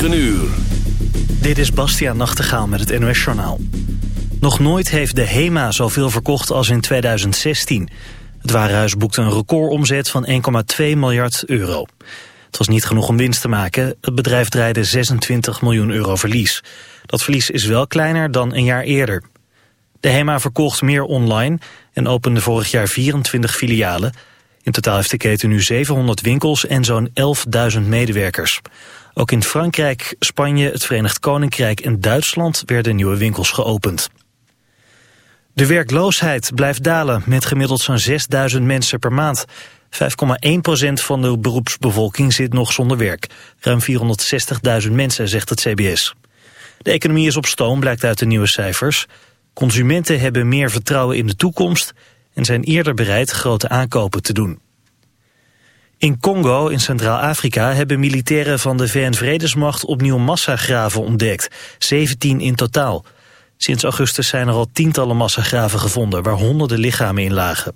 9 uur. Dit is Bastiaan Nachtegaal met het NOS Journaal. Nog nooit heeft de HEMA zoveel verkocht als in 2016. Het warenhuis boekte een recordomzet van 1,2 miljard euro. Het was niet genoeg om winst te maken. Het bedrijf draaide 26 miljoen euro verlies. Dat verlies is wel kleiner dan een jaar eerder. De HEMA verkocht meer online en opende vorig jaar 24 filialen. In totaal heeft de keten nu 700 winkels en zo'n 11.000 medewerkers. Ook in Frankrijk, Spanje, het Verenigd Koninkrijk en Duitsland werden nieuwe winkels geopend. De werkloosheid blijft dalen met gemiddeld zo'n 6000 mensen per maand. 5,1% van de beroepsbevolking zit nog zonder werk. Ruim 460.000 mensen, zegt het CBS. De economie is op stoom, blijkt uit de nieuwe cijfers. Consumenten hebben meer vertrouwen in de toekomst... en zijn eerder bereid grote aankopen te doen. In Congo, in Centraal-Afrika, hebben militairen van de VN-vredesmacht opnieuw massagraven ontdekt. 17 in totaal. Sinds augustus zijn er al tientallen massagraven gevonden, waar honderden lichamen in lagen.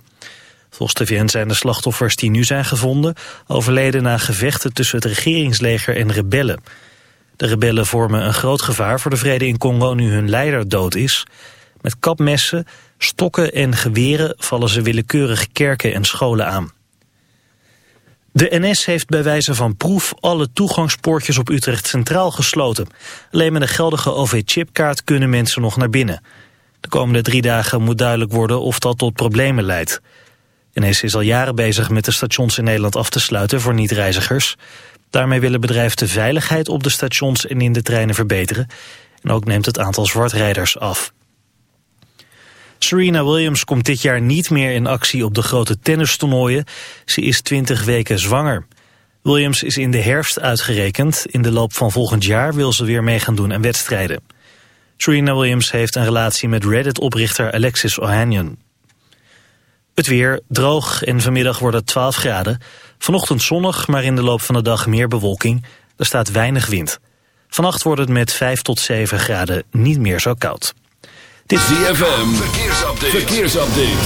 Volgens de VN zijn de slachtoffers die nu zijn gevonden overleden na gevechten tussen het regeringsleger en rebellen. De rebellen vormen een groot gevaar voor de vrede in Congo nu hun leider dood is. Met kapmessen, stokken en geweren vallen ze willekeurig kerken en scholen aan. De NS heeft bij wijze van proef alle toegangspoortjes op Utrecht Centraal gesloten. Alleen met een geldige OV-chipkaart kunnen mensen nog naar binnen. De komende drie dagen moet duidelijk worden of dat tot problemen leidt. NS is al jaren bezig met de stations in Nederland af te sluiten voor niet-reizigers. Daarmee willen bedrijven de veiligheid op de stations en in de treinen verbeteren. En ook neemt het aantal zwartrijders af. Serena Williams komt dit jaar niet meer in actie op de grote tennistoernooien. Ze is 20 weken zwanger. Williams is in de herfst uitgerekend. In de loop van volgend jaar wil ze weer mee gaan doen aan wedstrijden. Serena Williams heeft een relatie met Reddit-oprichter Alexis Ohanian. Het weer droog en vanmiddag wordt het 12 graden. Vanochtend zonnig, maar in de loop van de dag meer bewolking. Er staat weinig wind. Vannacht wordt het met 5 tot 7 graden niet meer zo koud. Dit ZFM, verkeersupdate. verkeersupdate.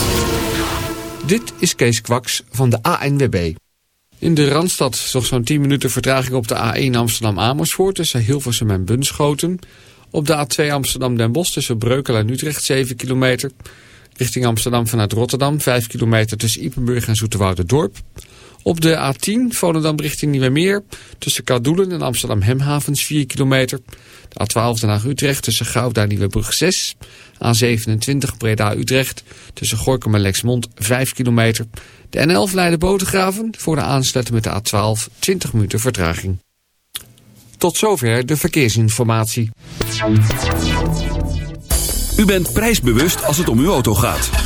Dit is Kees Kwaks van de ANWB. In de Randstad nog zo'n 10 minuten vertraging op de A1 Amsterdam-Amersfoort... tussen Hilversum en Bunschoten. Op de A2 Amsterdam-Den Bosch tussen Breukelen en Utrecht 7 kilometer... Richting Amsterdam vanuit Rotterdam, 5 kilometer tussen Ipenburg en Dorp. Op de A10 Volendam richting Nieuwemeer tussen Kadoelen en Amsterdam Hemhavens 4 kilometer. De A12 Den Haag-Utrecht tussen Gouda en Nieuwebrug 6. A27 Breda-Utrecht tussen Gorkum en Lexmond 5 kilometer. De N11 Leiden-Bodegraven voor de aansluiting met de A12 20 minuten vertraging. Tot zover de verkeersinformatie. U bent prijsbewust als het om uw auto gaat.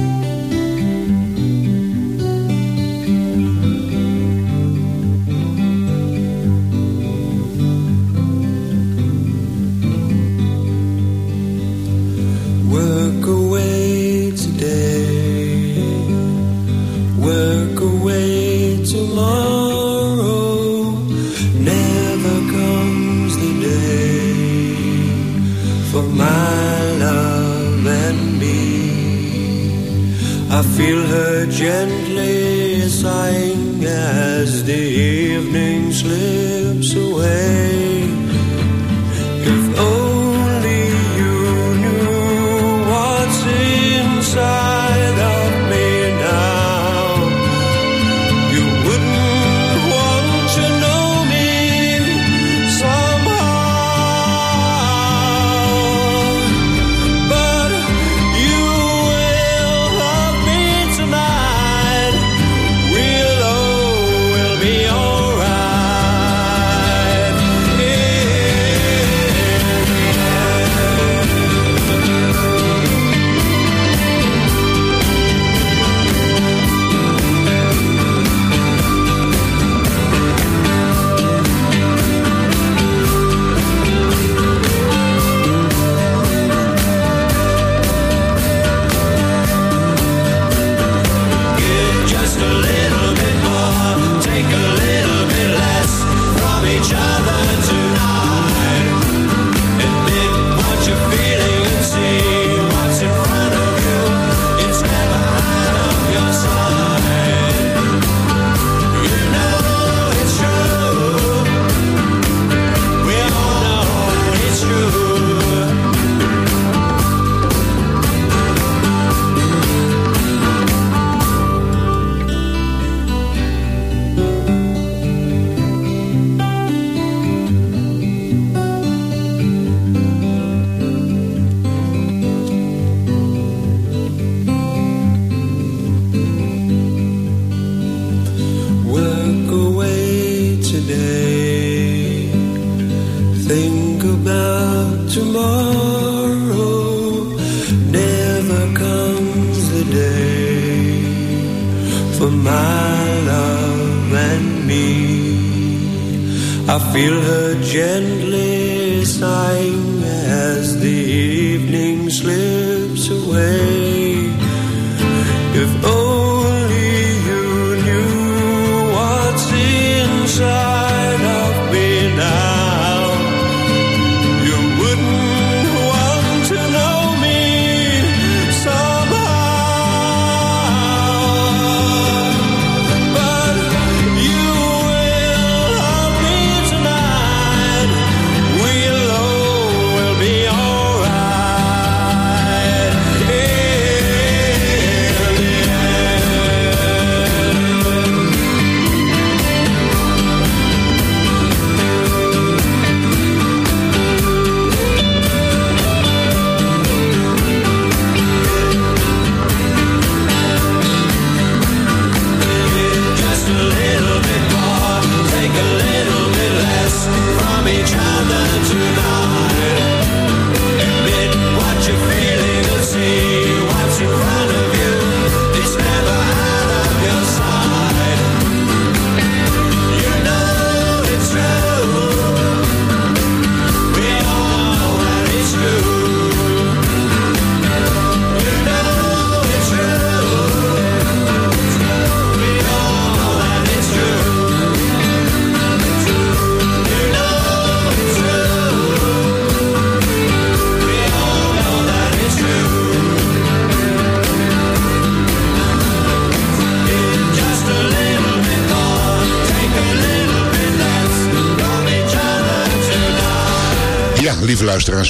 Gently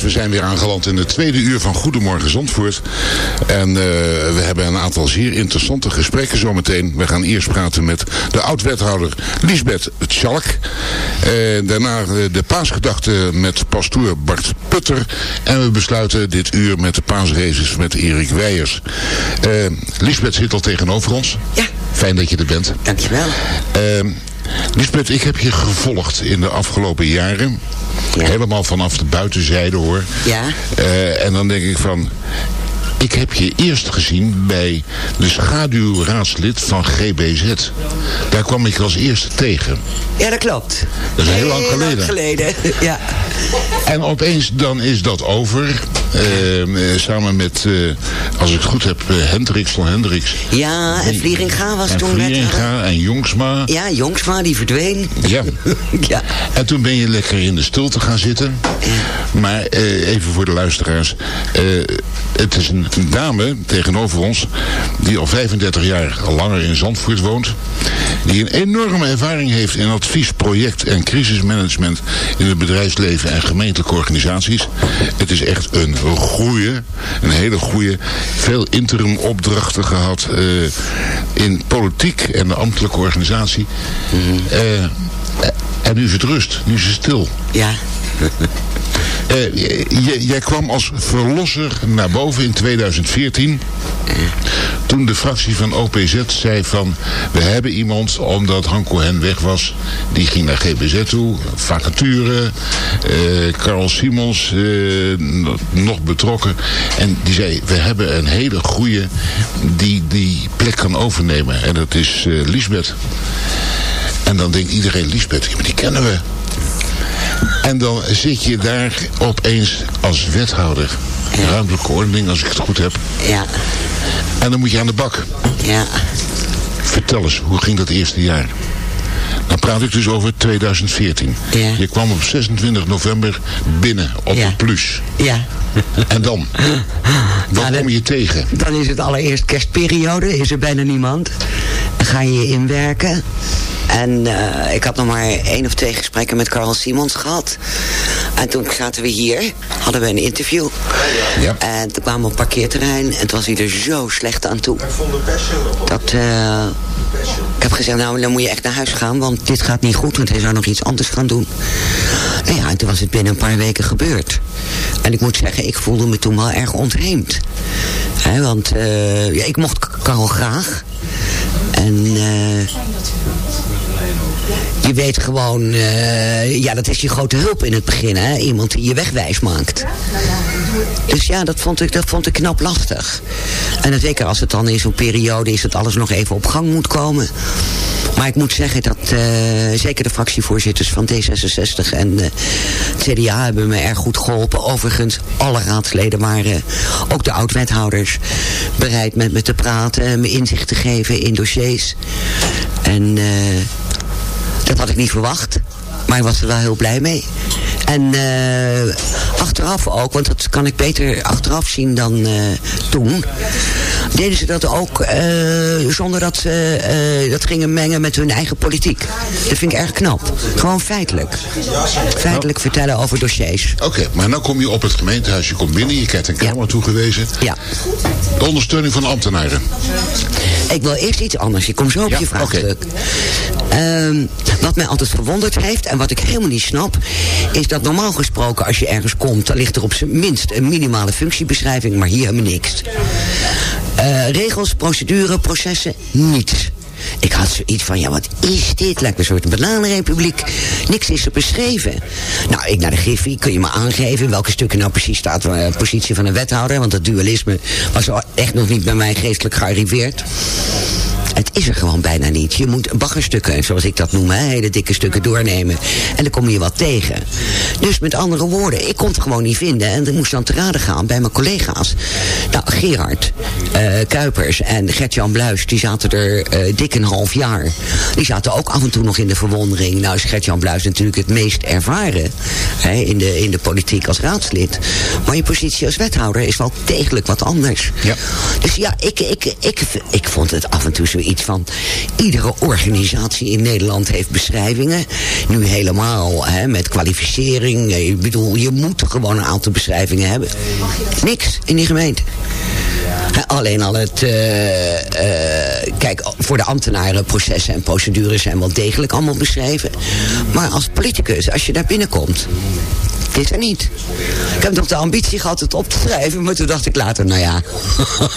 we zijn weer aangeland in het tweede uur van Goedemorgen Zandvoort. En uh, we hebben een aantal zeer interessante gesprekken zometeen. We gaan eerst praten met de oud-wethouder Lisbeth Tjalk. Uh, daarna uh, de paasgedachte met pastoor Bart Putter. En we besluiten dit uur met de paasraces met Erik Weijers. Lisbeth zit al tegenover ons. Ja. Fijn dat je er bent. Dankjewel. Lisbeth, ik heb je gevolgd in de afgelopen jaren. Helemaal vanaf de buitenzijde hoor. Ja. Uh, en dan denk ik van... Ik heb je eerst gezien bij de schaduwraadslid van GBZ. Daar kwam ik als eerste tegen. Ja, dat klopt. Dat is heel, lang geleden. Lang geleden, ja. En opeens dan is dat over. Uh, samen met, uh, als ik het goed heb, uh, Hendricks van Hendricks. Ja, en Vlieringa was en toen Vlieringa en Jongsma. Ja, Jongsma, die verdween. Ja. ja. En toen ben je lekker in de stilte gaan zitten. Ja. Maar even voor de luisteraars. het is een dame tegenover ons, die al 35 jaar langer in Zandvoort woont. Die een enorme ervaring heeft in advies, project en crisismanagement in het bedrijfsleven en gemeentelijke organisaties. Het is echt een goeie, een hele goeie, veel interim opdrachten gehad uh, in politiek en de ambtelijke organisatie. Mm -hmm. uh, en nu is het rust, nu is het stil. Ja. Uh, jij kwam als verlosser naar boven in 2014. Toen de fractie van OPZ zei van... we hebben iemand, omdat Hanko Hen weg was... die ging naar GBZ toe, vacature... Uh, Carl Simons uh, nog betrokken. En die zei, we hebben een hele goede... die die plek kan overnemen. En dat is Lisbeth. En dan denkt iedereen, Lisbeth, die kennen we. En dan zit je daar opeens als wethouder. Ja. Ruimtelijke ordening, als ik het goed heb. Ja. En dan moet je aan de bak. Ja. Vertel eens, hoe ging dat eerste jaar? Dan praat ik dus over 2014. Ja. Je kwam op 26 november binnen op Ja. de plus. Ja. En dan? Wat Nou, kom je tegen? Dan is het allereerst kerstperiode, is er bijna niemand. Dan ga je je inwerken. En eh, ik had nog maar één of twee gesprekken met Carl Simons gehad. En toen zaten we hier, hadden we een interview. Ja. En toen kwamen we op het parkeerterrein en toen was hij er zo slecht aan toe. Dat, eh, ik heb gezegd, nou dan moet je echt naar huis gaan, want dit gaat niet goed. Want hij zou nog iets anders gaan doen. En ja, en toen was het binnen een paar weken gebeurd. En ik moet zeggen, ik voelde me toen wel erg ontheemd. Hè, want eh, ja, ik mocht Karel graag. En eh, je weet gewoon, eh, ja, dat is je grote hulp in het begin, hè? Iemand die je wegwijs maakt. Dus ja, dat vond ik, dat vond ik knap lastig. En zeker als het dan in zo'n periode is dat alles nog even op gang moet komen. Maar ik moet zeggen dat uh, zeker de fractievoorzitters van D66 en het CDA hebben me erg goed geholpen. Overigens, alle raadsleden waren, ook de oud-wethouders, bereid met me te praten, me inzicht te geven in dossiers. En dat had ik niet verwacht. Maar ik was er wel heel blij mee. En uh, achteraf ook, want dat kan ik beter achteraf zien dan uh, toen. Deden ze dat ook uh, zonder dat ze dat gingen mengen met hun eigen politiek. Dat vind ik erg knap. Gewoon feitelijk. Feitelijk nou, vertellen over dossiers. Oké, okay, maar nu kom je op het gemeentehuis. Je komt binnen, je krijgt een kamer ja. toegewezen. Ja. De ondersteuning van ambtenaren. Ik wil eerst iets anders. Ik kom zo op ja, je vraag okay. terug. Um, wat mij altijd verwonderd heeft en wat ik helemaal niet snap... is dat normaal gesproken als je ergens komt... dan ligt er op zijn minst een minimale functiebeschrijving... maar hier helemaal niks. Uh, regels, procedure, processen, niets. Ik had zoiets van, ja, wat is dit? Lijkt een soort bananenrepubliek. Niks is er beschreven. Nou, ik naar de Griffie, kun je me aangeven... welke stukken nou precies staat de uh, positie van een wethouder... want dat dualisme was echt nog niet bij mij geestelijk gearriveerd. Het is er gewoon bijna niet. Je moet baggerstukken, zoals ik dat noem, hele dikke stukken doornemen. En dan kom je wat tegen. Dus met andere woorden, ik kon het gewoon niet vinden. En ik moest dan te raden gaan bij mijn collega's. Nou, Gerard uh, Kuipers en Gert-Jan Bluis, die zaten er uh, dik een half jaar. Die zaten ook af en toe nog in de verwondering. Nou is Gert-Jan Bluis natuurlijk het meest ervaren hè, in, de, in de politiek als raadslid. Maar je positie als wethouder is wel degelijk wat anders. Ja. Dus ja, ik, ik, ik, ik vond het af en toe zoiets van... iedere organisatie in Nederland heeft beschrijvingen. Nu helemaal hè, met kwalificering. Ik bedoel, je moet gewoon een aantal beschrijvingen hebben. Niks in die gemeente. Alleen al het... Uh, uh, kijk, voor de ambtenaren processen en procedures zijn wel degelijk allemaal beschreven. Maar als politicus, als je daar binnenkomt... Is er niet. Ik heb nog de ambitie gehad het op te schrijven, maar toen dacht ik later, nou ja.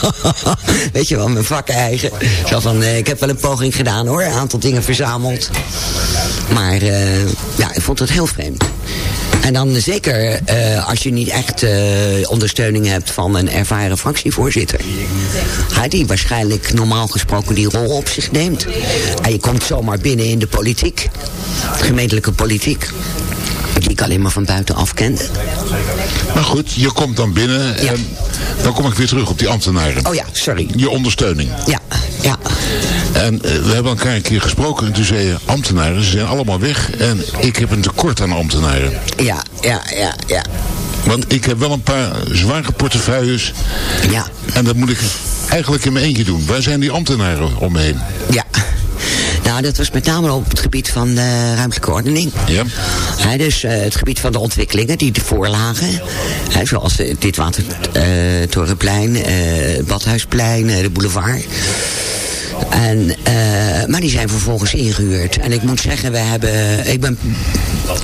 Weet je wel, mijn vak eigen. Zo van, uh, ik heb wel een poging gedaan hoor, een aantal dingen verzameld. Maar ja, ik vond het heel vreemd. En dan zeker uh, als je niet echt uh, ondersteuning hebt van een ervaren fractievoorzitter. Ja, die waarschijnlijk normaal gesproken die rol op zich neemt. En je komt zomaar binnen in de politiek. De gemeentelijke politiek die ik alleen maar van buitenaf kende. Maar goed, je komt dan binnen Ja. en dan kom ik weer terug op die ambtenaren. Oh ja, sorry. Je ondersteuning. Ja, ja. En eh, we hebben elkaar een keer gesproken en toen zei je, ambtenaren, ze zijn allemaal weg en ik heb een tekort aan ambtenaren. Ja, ja, ja, ja. Want ik heb wel een paar zware portefeuilles Ja, en dat moet ik eigenlijk in mijn eentje doen. Waar zijn die ambtenaren om me heen? ja. Nou, dat was met name op het gebied van de ruimtelijke ordening. Ja. Hè, dus eh, het gebied van de ontwikkelingen die ervoor lagen. Hè, zoals uh, dit Watertorenplein, uh, Badhuisplein, de boulevard. En, uh, maar die zijn vervolgens ingehuurd. En ik moet zeggen, we hebben, ik ben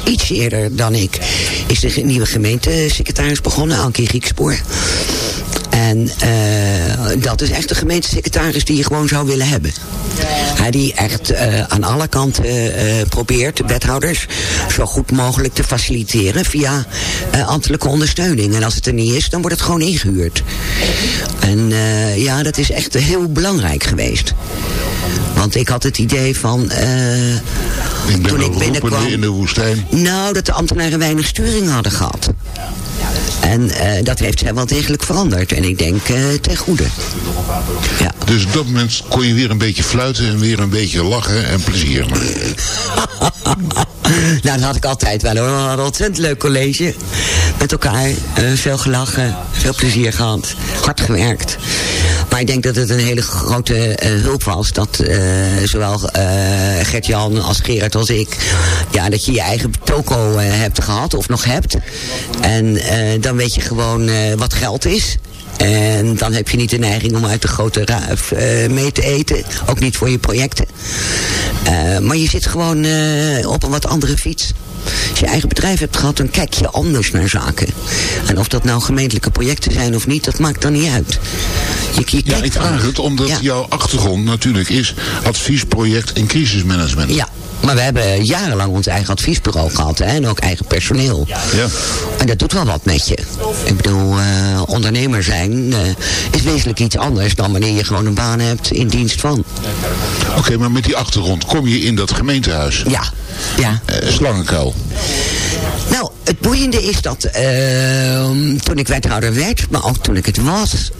iets eerder dan ik, is de nieuwe gemeentesecretaris begonnen, Ankie Griekspoor. En uh, dat is echt de gemeentesecretaris die je gewoon zou willen hebben. Hij die echt uh, aan alle kanten uh, probeert, de wethouders, zo goed mogelijk te faciliteren via ambtelijke ondersteuning. En als het er niet is, dan wordt het gewoon ingehuurd. En ja, dat is echt heel belangrijk geweest. Want ik had het idee van... Ik toen ik binnenkwam... in de woestijn. Nou, dat de ambtenaren weinig sturing hadden gehad. En uh, dat heeft zij wel degelijk veranderd. En ik denk uh, ten goede. Ja. Dus op dat moment kon je weer een beetje fluiten en weer een beetje lachen en plezier maken. nou, dat had ik altijd wel hoor. We hadden een ontzettend leuk college. Met elkaar. Uh, veel gelachen. Veel plezier gehad. Hard gewerkt. Maar ik denk dat het een hele grote uh, hulp was. Dat uh, zowel Gert-Jan als Gerard als ik... Ja, dat je je eigen toko hebt gehad of nog hebt. En dan weet je gewoon wat geld is. En dan heb je niet de neiging om uit de grote ruif mee te eten. Ook niet voor je projecten. Maar je zit gewoon op een wat andere fiets. Als je eigen bedrijf hebt gehad, dan kijk je anders naar zaken. En of dat nou gemeentelijke projecten zijn of niet, dat maakt dan niet uit. Je, je ja, ik vraag het omdat ja. jouw achtergrond natuurlijk is adviesproject en crisismanagement. Ja, Maar we hebben jarenlang ons eigen adviesbureau gehad. Hè, en ook eigen personeel. Ja. En dat doet wel wat met je. Ik bedoel, eh, ondernemer zijn eh, is wezenlijk iets anders dan wanneer je gewoon een baan hebt in dienst van. Oké, maar met die achtergrond kom je in dat gemeentehuis. Ja, ja. Eh, slangenkuil. Nou, het boeiende is dat eh, toen ik wethouder werd, maar ook toen ik het was,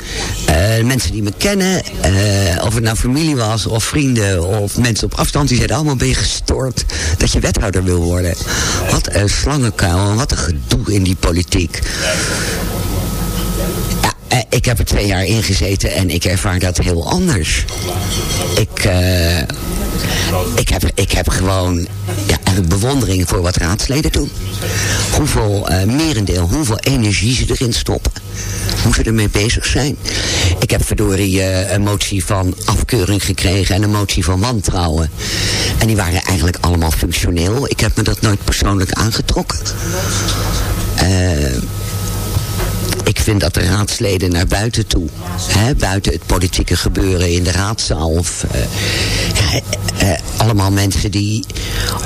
eh, mensen die me kennen, eh, of het nou familie was of vrienden of mensen op afstand, die zeiden allemaal ben je gestoord dat je wethouder wil worden. Wat een slangenkuil, wat een gedoe in die politiek. Eh, ik heb er twee jaar in gezeten en ik ervaar dat heel anders. Ik, ik, heb, ik heb gewoon bewondering voor wat raadsleden doen. Hoeveel eh, merendeel, hoeveel energie ze erin stoppen. Hoe ze ermee bezig zijn. Ik heb verdorie eh, een motie van afkeuring gekregen en een motie van wantrouwen. En die waren eigenlijk allemaal functioneel. Ik heb me dat nooit persoonlijk aangetrokken. Eh ik vind dat de raadsleden naar buiten toe, hè, buiten het politieke gebeuren in de raadzaal, of, eh, ja, eh, allemaal mensen die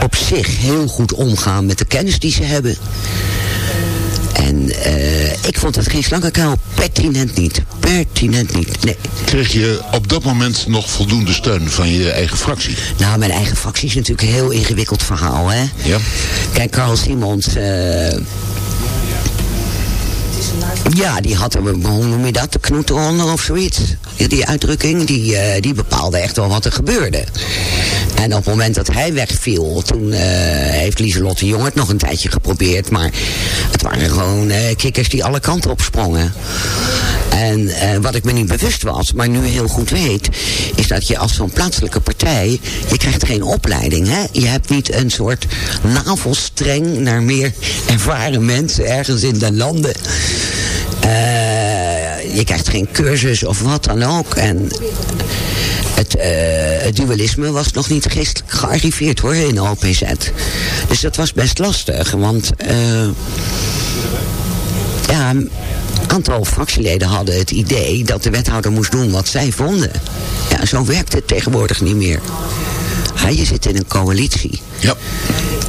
op zich heel goed omgaan met de kennis die ze hebben. En eh, ik vond het geen slangenkuil, pertinent niet. Pertinent niet, nee. Kreeg je op dat moment nog voldoende steun van je eigen fractie? Nou, mijn eigen fractie is natuurlijk een heel ingewikkeld verhaal, hè. Ja. Kijk, Carl Simons... eh, ja, die had hoe noem je dat, de knoet eronder of zoiets. Die, uitdrukking, die, eh, die bepaalde echt wel wat er gebeurde. En op het moment dat hij wegviel, toen eh, heeft Lieselotte Jong het nog een tijdje geprobeerd. Maar het waren gewoon eh, kikkers die alle kanten op sprongen. En wat ik me niet bewust was, maar nu heel goed weet... is dat je als zo'n plaatselijke partij... je krijgt geen opleiding, hè? Je hebt niet een soort navelstreng naar meer ervaren mensen... ergens in de landen. Eh, je krijgt geen cursus of wat dan ook. En het, eh, dualisme was nog niet geestelijk gearriveerd hoor in OPZ. Dus dat was best lastig, want... eh, ja, een aantal fractieleden hadden het idee dat de wethouder moest doen wat zij vonden. Ja, zo werkt het tegenwoordig niet meer. Ja, je zit in een coalitie. Ja.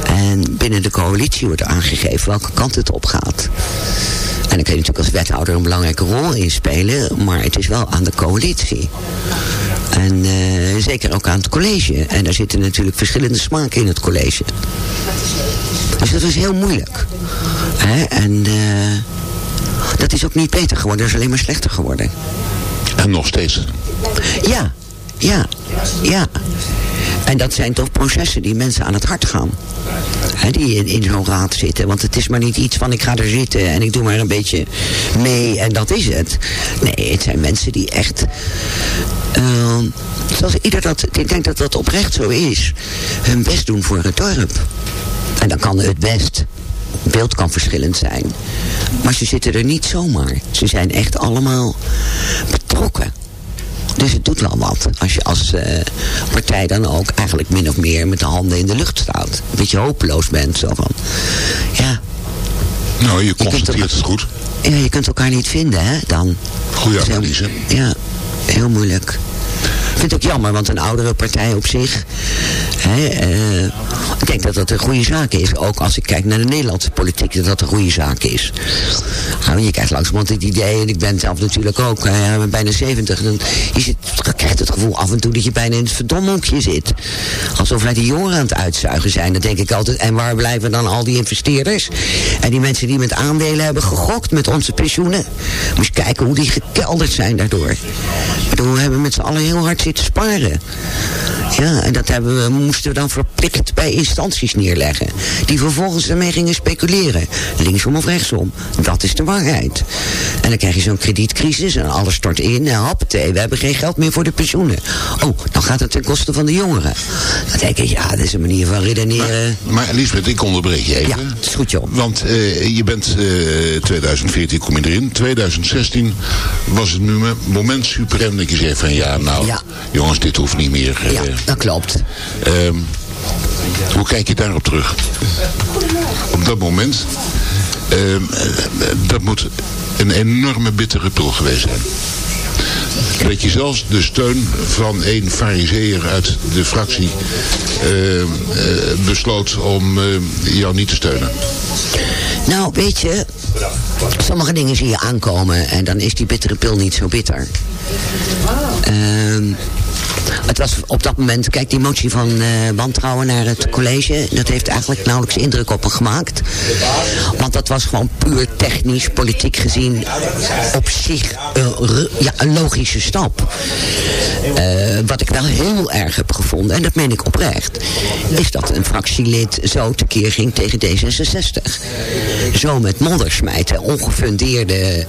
En binnen de coalitie wordt aangegeven welke kant het op gaat. En dan kun je natuurlijk als wethouder een belangrijke rol in spelen, maar het is wel aan de coalitie. En eh, zeker ook aan het college. En daar zitten natuurlijk verschillende smaken in het college. Dus dat was heel moeilijk. En eh, dat is ook niet beter geworden, dat is alleen maar slechter geworden. En nog steeds. Ja, ja, ja. En dat zijn toch processen die mensen aan het hart gaan. Die in, zo'n raad zitten. Want het is maar niet iets van ik ga er zitten en ik doe maar een beetje mee en dat is het. Nee, het zijn mensen die echt... ehm, zoals ieder dat... Ik denk dat dat oprecht zo is. Hun best doen voor het dorp. En dan kan het best. Beeld kan verschillend zijn. Maar ze zitten er niet zomaar. Ze zijn echt allemaal betrokken. Dus het doet wel wat. Als je als eh, partij dan ook eigenlijk min of meer met de handen in de lucht staat. Een beetje hopeloos bent. Zo van, ja, Nou, je constateert er- het goed. ja, je kunt elkaar niet vinden, hè, dan. Goeie heel- analyse. Ja, heel moeilijk. Ik vind het ook jammer, want een oudere partij op zich... Hè, eh, ik denk dat dat een goede zaak is. Ook als ik kijk naar de Nederlandse politiek, dat dat een goede zaak is. Nou, je krijgt langzamerhand het idee, en ik ben zelf natuurlijk ook eh, bijna 70... Dan je, zit, krijgt het gevoel af en toe dat je bijna in het verdomhoekje zit. Alsof wij die jongeren aan het uitzuigen zijn. Dan denk ik altijd, en waar blijven dan al die investeerders? En die mensen die met aandelen hebben gegokt met onze pensioenen? Moet je kijken hoe die gekelderd zijn daardoor. Bedoel, we hebben met z'n allen heel hard zitten sparen. Ja, en dat hebben we, moesten we dan verplicht bij instanties neerleggen. Die vervolgens ermee gingen speculeren. Linksom of rechtsom. Dat is de waarheid. En dan krijg je zo'n kredietcrisis en alles stort in. En we hebben geen geld meer voor de pensioenen. Oh, dan gaat het ten koste van de jongeren. Dan denk ik, ja, dat is een manier van redeneren. Maar Elisabeth, ik onderbreek je even. Ja, het is goed joh. Want eh, je bent eh 2014 kom je erin. 2016 was het nu moment suprem dat je zei van ja, nou Ja. jongens, dit hoeft niet meer. eh, Ja, dat klopt. ehm, hoe kijk je daarop terug? Op dat moment, ehm, eh, dat moet een enorme bittere pil geweest zijn. dat je zelfs de steun van een fariseer uit de fractie uh, uh, besloot om uh, jou niet te steunen? Nou, weet je, sommige dingen zie je aankomen en dan is die bittere pil niet zo bitter. Ehm het was op dat moment, kijk die motie van uh, wantrouwen naar het college, dat heeft eigenlijk nauwelijks indruk op me gemaakt. Want dat was gewoon puur technisch, politiek gezien, op zich ja, een logische stap. Uh, wat ik wel heel erg heb gevonden, en dat meen ik oprecht, is dat een fractielid zo tekeer ging tegen D66. Zo met modder smijten, ongefundeerde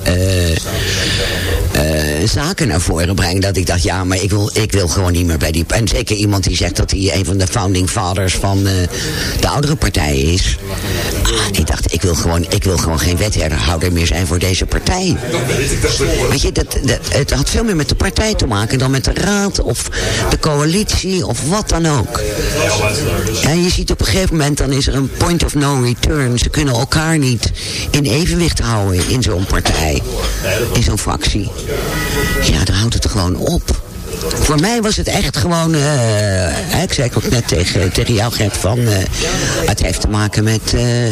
zaken naar voren brengen, dat ik dacht, ja, maar ik wil, ik wil gewoon niet meer bij die... En zeker iemand die zegt dat hij een van de founding fathers van uh, de oudere partij is. Ah, ik dacht, ik wil, gewoon, ik wil gewoon geen wethouder meer zijn voor deze partij. Weet je, dat, dat, het had veel meer met de partij te maken dan met de raad of de coalitie of wat dan ook. En je ziet op een gegeven moment, dan is er een point of no return. Ze kunnen elkaar niet in evenwicht houden in zo'n partij, in zo'n fractie. Ja, dan houdt het gewoon op. Voor mij was het echt gewoon, uh, ik zei ook net tegen, tegen jou Gert, van, uh, het heeft te maken met, uh,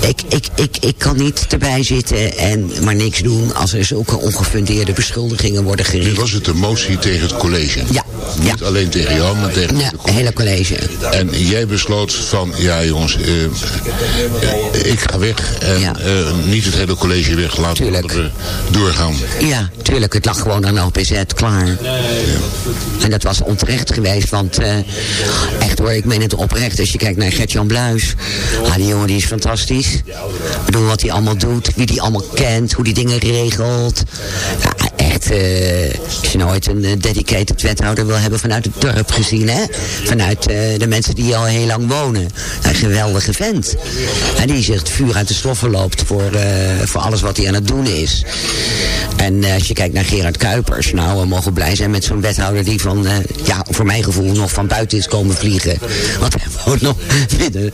ik, ik, ik, ik kan niet erbij zitten en maar niks doen als er zulke ongefundeerde beschuldigingen worden gericht. Nu was het een motie tegen het college. Ja. Niet alleen tegen jou, maar tegen ja, het hele college. En jij besloot van, ja jongens, ik ga weg en ja. niet het hele college weg, laten we doorgaan. Ja, tuurlijk, het lag gewoon aan OPZ, klaar. En dat was onterecht geweest, want echt hoor, ik meen het oprecht. Als je kijkt naar Gert-Jan Bluis, ah, die jongen die is fantastisch. Ik bedoel, wat hij allemaal doet, wie die allemaal kent, hoe die dingen regelt. Ja, echt, uh, als je nooit een uh, dedicated wethouder wil hebben vanuit het dorp gezien, hè. Vanuit de mensen die al heel lang wonen. Een geweldige vent. En die zich het vuur uit de sloffen loopt voor, voor alles wat hij aan het doen is. En als je kijkt naar Gerard Kuipers, nou, we mogen blij zijn met zo'n wethouder die van, ja, voor mijn gevoel nog van buiten is komen vliegen. Want hij woont nog binnen,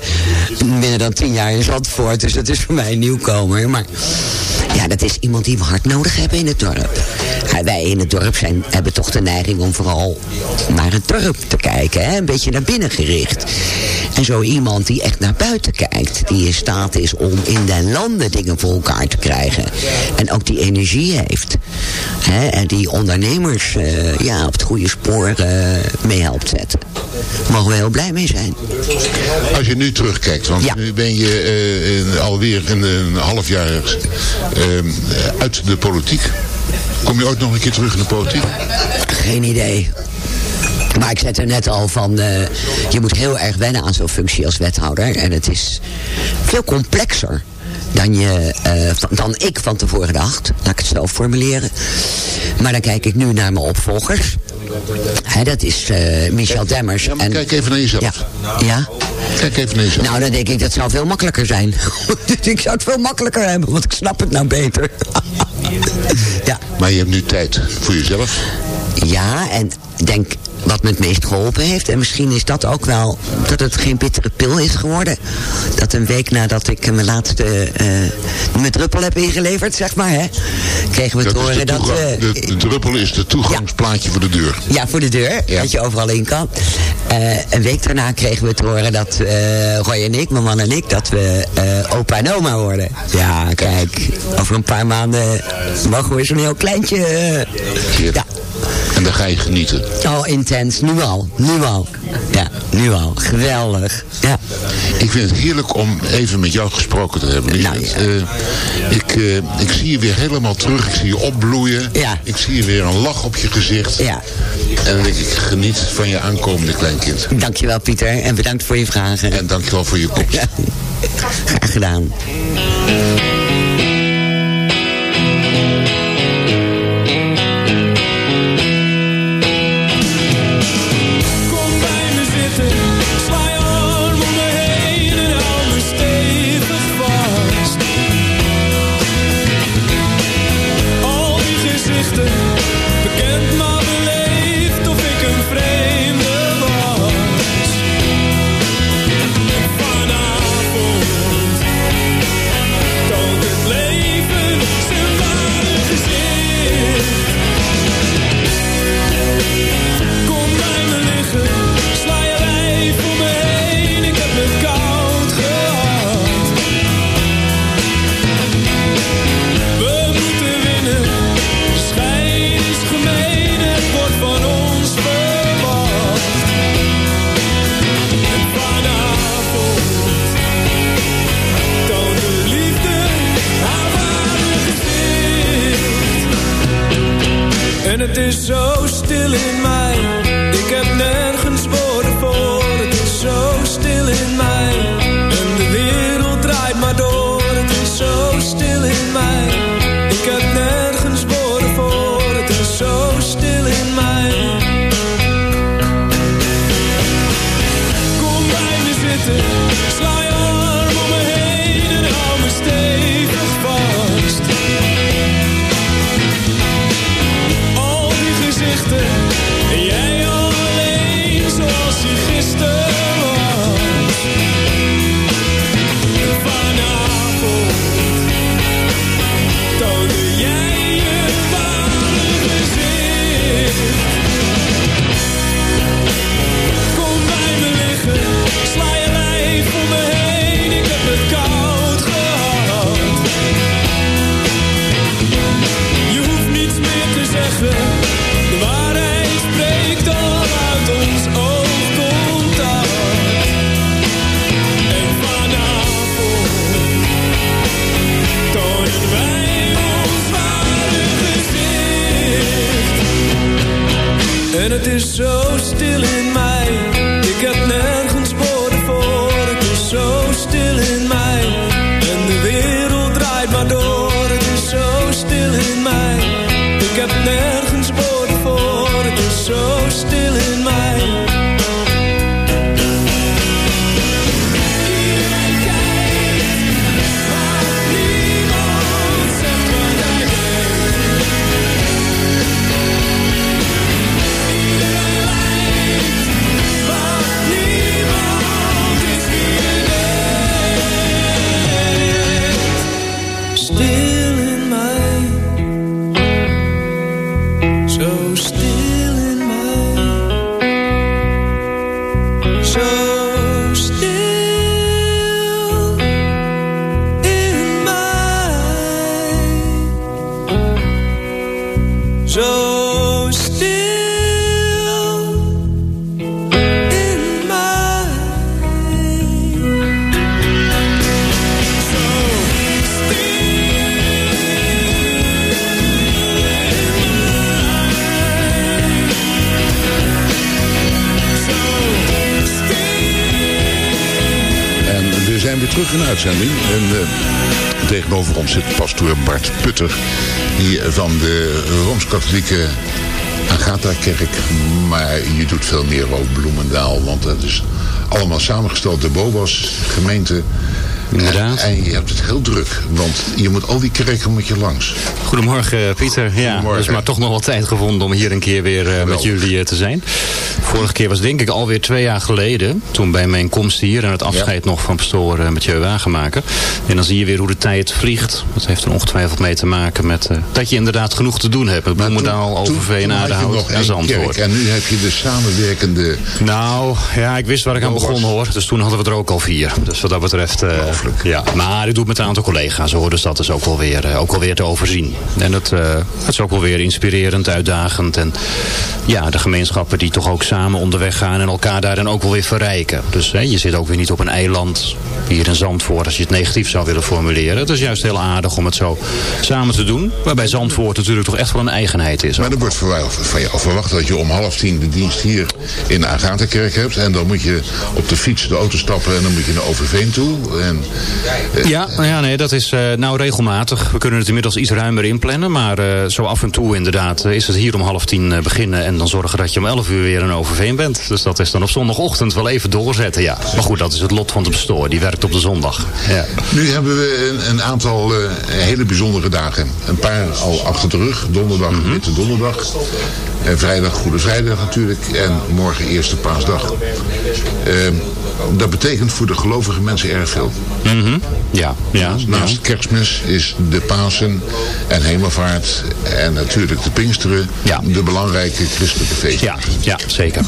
binnen dan tien jaar in Zandvoort, dus dat is voor mij een nieuwkomer. Maar ja, dat is iemand die we hard nodig hebben in het dorp. Wij in het dorp zijn, hebben toch de neiging om vooral naar het dorp te kijken. Hè? Een beetje naar binnen gericht. En zo iemand die echt naar buiten kijkt. Die in staat is om in den landen dingen voor elkaar te krijgen. En ook die energie heeft. Hè? En die ondernemers uh, ja, op het goede spoor uh, mee helpt zetten. Daar mogen we heel blij mee zijn. Als je nu terugkijkt, want ja. nu ben je uh, alweer een, een half jaar uit de politiek. Kom je ooit nog een keer terug in de politiek? Geen idee. Maar ik zei er net al van, uh, je moet heel erg wennen aan zo'n functie als wethouder. En het is veel complexer dan, je, uh, dan ik van tevoren dacht. Laat ik het zo formuleren. Maar dan kijk ik nu naar mijn opvolgers. Hè, dat is uh, Michel Demmers. Ja, en, kijk even naar jezelf. Ja. ja? Kijk even naar jezelf. Nou, dan denk ik, dat zou veel makkelijker zijn. ik zou het veel makkelijker hebben, want ik snap het nou beter. ja. Maar je hebt nu tijd voor jezelf. Ja, en denk wat me het meest geholpen heeft. En misschien is dat ook wel dat het geen bittere pil is geworden. Dat een week nadat ik mijn laatste uh, mijn druppel heb ingeleverd, zeg maar, hè, kregen we dat te horen dat... Uh, de, de, druppel is de toegangsplaatje ja. voor de deur. Ja, voor de deur, ja. dat je overal in kan. Uh, een week daarna kregen we te horen dat Roy en ik, mijn man en ik, dat we opa en oma worden. Ja, kijk, over een paar maanden mogen we zo'n heel kleintje... ja. En dan ga je genieten. Oh, intens. Nu al. Nu al. Ja, nu al. Geweldig. Ja. Ik vind het heerlijk om even met jou gesproken te hebben. Nou, ja. uh, ik, uh, ik zie je weer helemaal terug. Ik zie je opbloeien. Ja. Ik zie je weer een lach op je gezicht. Ja. En ik, geniet van je aankomende kleinkind. Dankjewel Pieter. En bedankt voor je vragen. En dankjewel voor je komst. Ja. Graag gedaan. Tegenover ons zit pastoor Bart Putter. Die van de Rooms-Katholieke Agatha-kerk. Maar je doet veel meer ook Bloemendaal. Want dat is allemaal samengesteld. De Bobas gemeente. Inderdaad. En, en je hebt het heel druk. Want je moet al die kerken moet je langs. Goedemorgen Pieter. Ja, Goedemorgen. dus maar toch nog wel tijd gevonden om hier een keer weer eh, met jullie eh, te zijn. Vorige keer was denk ik alweer twee jaar geleden. Toen bij mijn komst hier en het afscheid nog van pastoor uh, Mathieu Wagenmaker. En dan zie je weer hoe de tijd vliegt. Dat heeft er ongetwijfeld mee te maken met eh, dat je inderdaad genoeg te doen hebt. Bloemendaal, Overveen, Aardehout en Zandvoort. En nu heb je de samenwerkende... Nou, ja, ik wist waar ik aan begon hoor. Dus toen hadden we er ook al vier. Dus wat dat betreft... Ongelooflijk. ja, maar ik doe het met een aantal collega's hoor. Dus dat is ook wel weer, ook wel weer te overzien. En dat, het is ook wel weer inspirerend, uitdagend. En ja, de gemeenschappen die toch ook samen onderweg gaan. En elkaar daarin ook wel weer verrijken. Dus hè, je zit ook weer niet op een eiland. Hier in Zandvoort, als je het negatief zou willen formuleren. Het is juist heel aardig om het zo samen te doen. Waarbij Zandvoort natuurlijk toch echt wel een eigenheid is. Maar er wordt van jou- verwacht dat je om half tien de dienst hier in de Agatha-kerk hebt. En dan moet je op de fiets de auto stappen en dan moet je naar Overveen toe. En, eh, Ja, nou ja, nee, dat is eh, nou regelmatig. We kunnen het inmiddels iets ruimer inplannen. Maar eh, zo af en toe inderdaad is het hier om half tien eh, beginnen. En dan zorgen dat je om elf uur weer in Overveen bent. Dus dat is dan op zondagochtend wel even doorzetten, ja. Maar goed, dat is het lot van de pastoor. Die werkt op de zondag. Ja. Nu hebben we een, een aantal eh, hele bijzondere dagen. Een paar al achter de rug. Donderdag, Witte Donderdag. En vrijdag, Goede Vrijdag natuurlijk. En morgen Eerste Paasdag. Eh, dat betekent voor de gelovige mensen erg veel. Mhm. Ja, ja. Naast ja. kerstmis is de Pasen en Hemelvaart en natuurlijk de Pinksteren Ja. de belangrijke christelijke feesten. Ja, ja, zeker.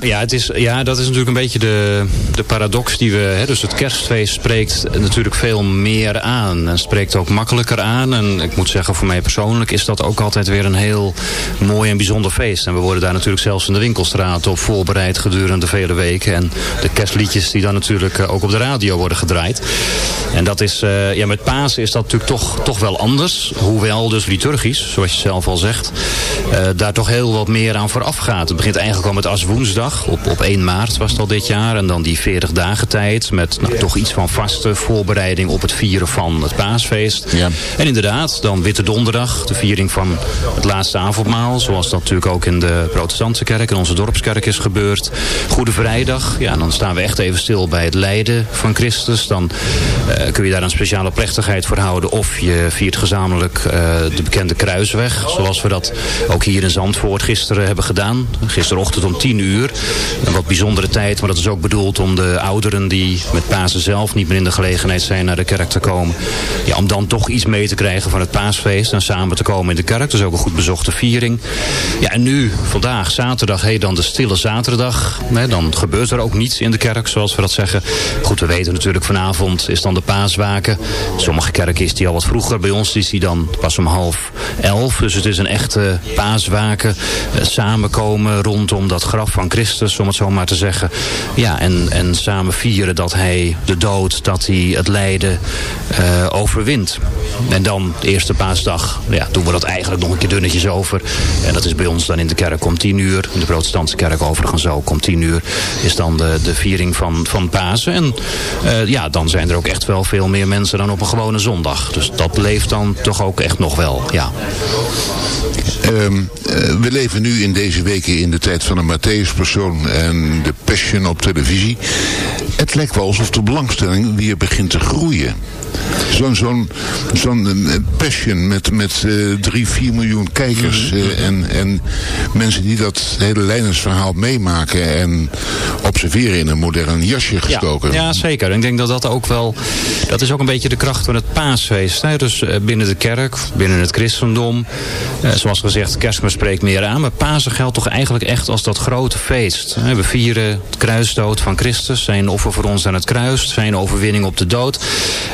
Ja, het is, ja, dat is natuurlijk een beetje de, de paradox die we... Hè, dus het kerstfeest spreekt natuurlijk veel meer aan. En spreekt ook makkelijker aan. En ik moet zeggen, voor mij persoonlijk is dat ook altijd weer een heel mooi en bijzonder feest. En we worden daar natuurlijk zelfs in de winkelstraat op voorbereid gedurende vele weken. En de kerstliedjes die dan natuurlijk eh, ook op de radio worden gedraaid. En dat is, eh, ja, met Pasen is dat natuurlijk toch, toch wel anders. Hoewel dus liturgisch, zoals je zelf al zegt, eh, daar toch heel wat meer aan vooraf gaat. Het begint eigenlijk al met As Woensdag. Op, op 1 maart was het al dit jaar. En dan die 40 dagen tijd met nou, toch iets van vaste voorbereiding op het vieren van het paasfeest. Ja. En inderdaad, dan Witte Donderdag, de viering van het laatste avondmaal. Zoals dat natuurlijk ook in de protestantse kerk, in onze dorpskerk is gebeurd. Goede Vrijdag, ja, dan staan we echt even stil bij het lijden van Christus. Dan eh, kun je daar een speciale plechtigheid voor houden. Of je viert gezamenlijk eh, de bekende kruisweg. Zoals we dat ook hier in Zandvoort gisteren hebben gedaan. Gisterochtend om 10 uur. Een wat bijzondere tijd, maar dat is ook bedoeld om de ouderen die met Pasen zelf niet meer in de gelegenheid zijn naar de kerk te komen. Om dan toch iets mee te krijgen van het paasfeest en samen te komen in de kerk. Dus ook een goed bezochte viering. Ja, en nu, vandaag, zaterdag, heet dan de stille zaterdag. Dan gebeurt er ook niets in de kerk, zoals we dat zeggen. Goed, we weten natuurlijk vanavond is dan de paaswaken. Sommige kerken is die al wat vroeger. Bij ons is die dan pas om half elf. Dus het is een echte paaswaken. eh, Samenkomen rondom dat graf van Christus. Om het zo maar te zeggen. Ja, en, en samen vieren dat hij de dood, dat hij het lijden uh, overwint. En dan, de eerste paasdag, ja, doen we dat eigenlijk nog een keer dunnetjes over. En dat is bij ons dan in de kerk om tien uur. In de protestantse kerk overigens ook om tien uur. Is dan de, de viering van, van Pasen. En uh, ja, dan zijn er ook echt wel veel meer mensen dan op een gewone zondag. Dus dat leeft dan toch ook echt nog wel, ja. Um, we leven nu in deze weken in de tijd van de En de Passion op televisie. Het lijkt wel alsof de belangstelling weer begint te groeien. Zo'n zo'n zo'n eh, passion met, met uh, drie, vier miljoen kijkers. Uh, en, en mensen die dat hele Leidensverhaal meemaken en observeren in een modern jasje gestoken. Ja, ja, zeker. Ik denk dat dat ook wel, dat is ook een beetje de kracht van het paasfeest. Hè? Dus binnen de kerk, binnen het christendom. zoals gezegd, kerstmis spreekt meer aan. Maar Pasen geldt toch eigenlijk echt als dat grote feest. We vieren het kruisdood van Christus, zijn offer voor ons aan het kruis, zijn overwinning op de dood.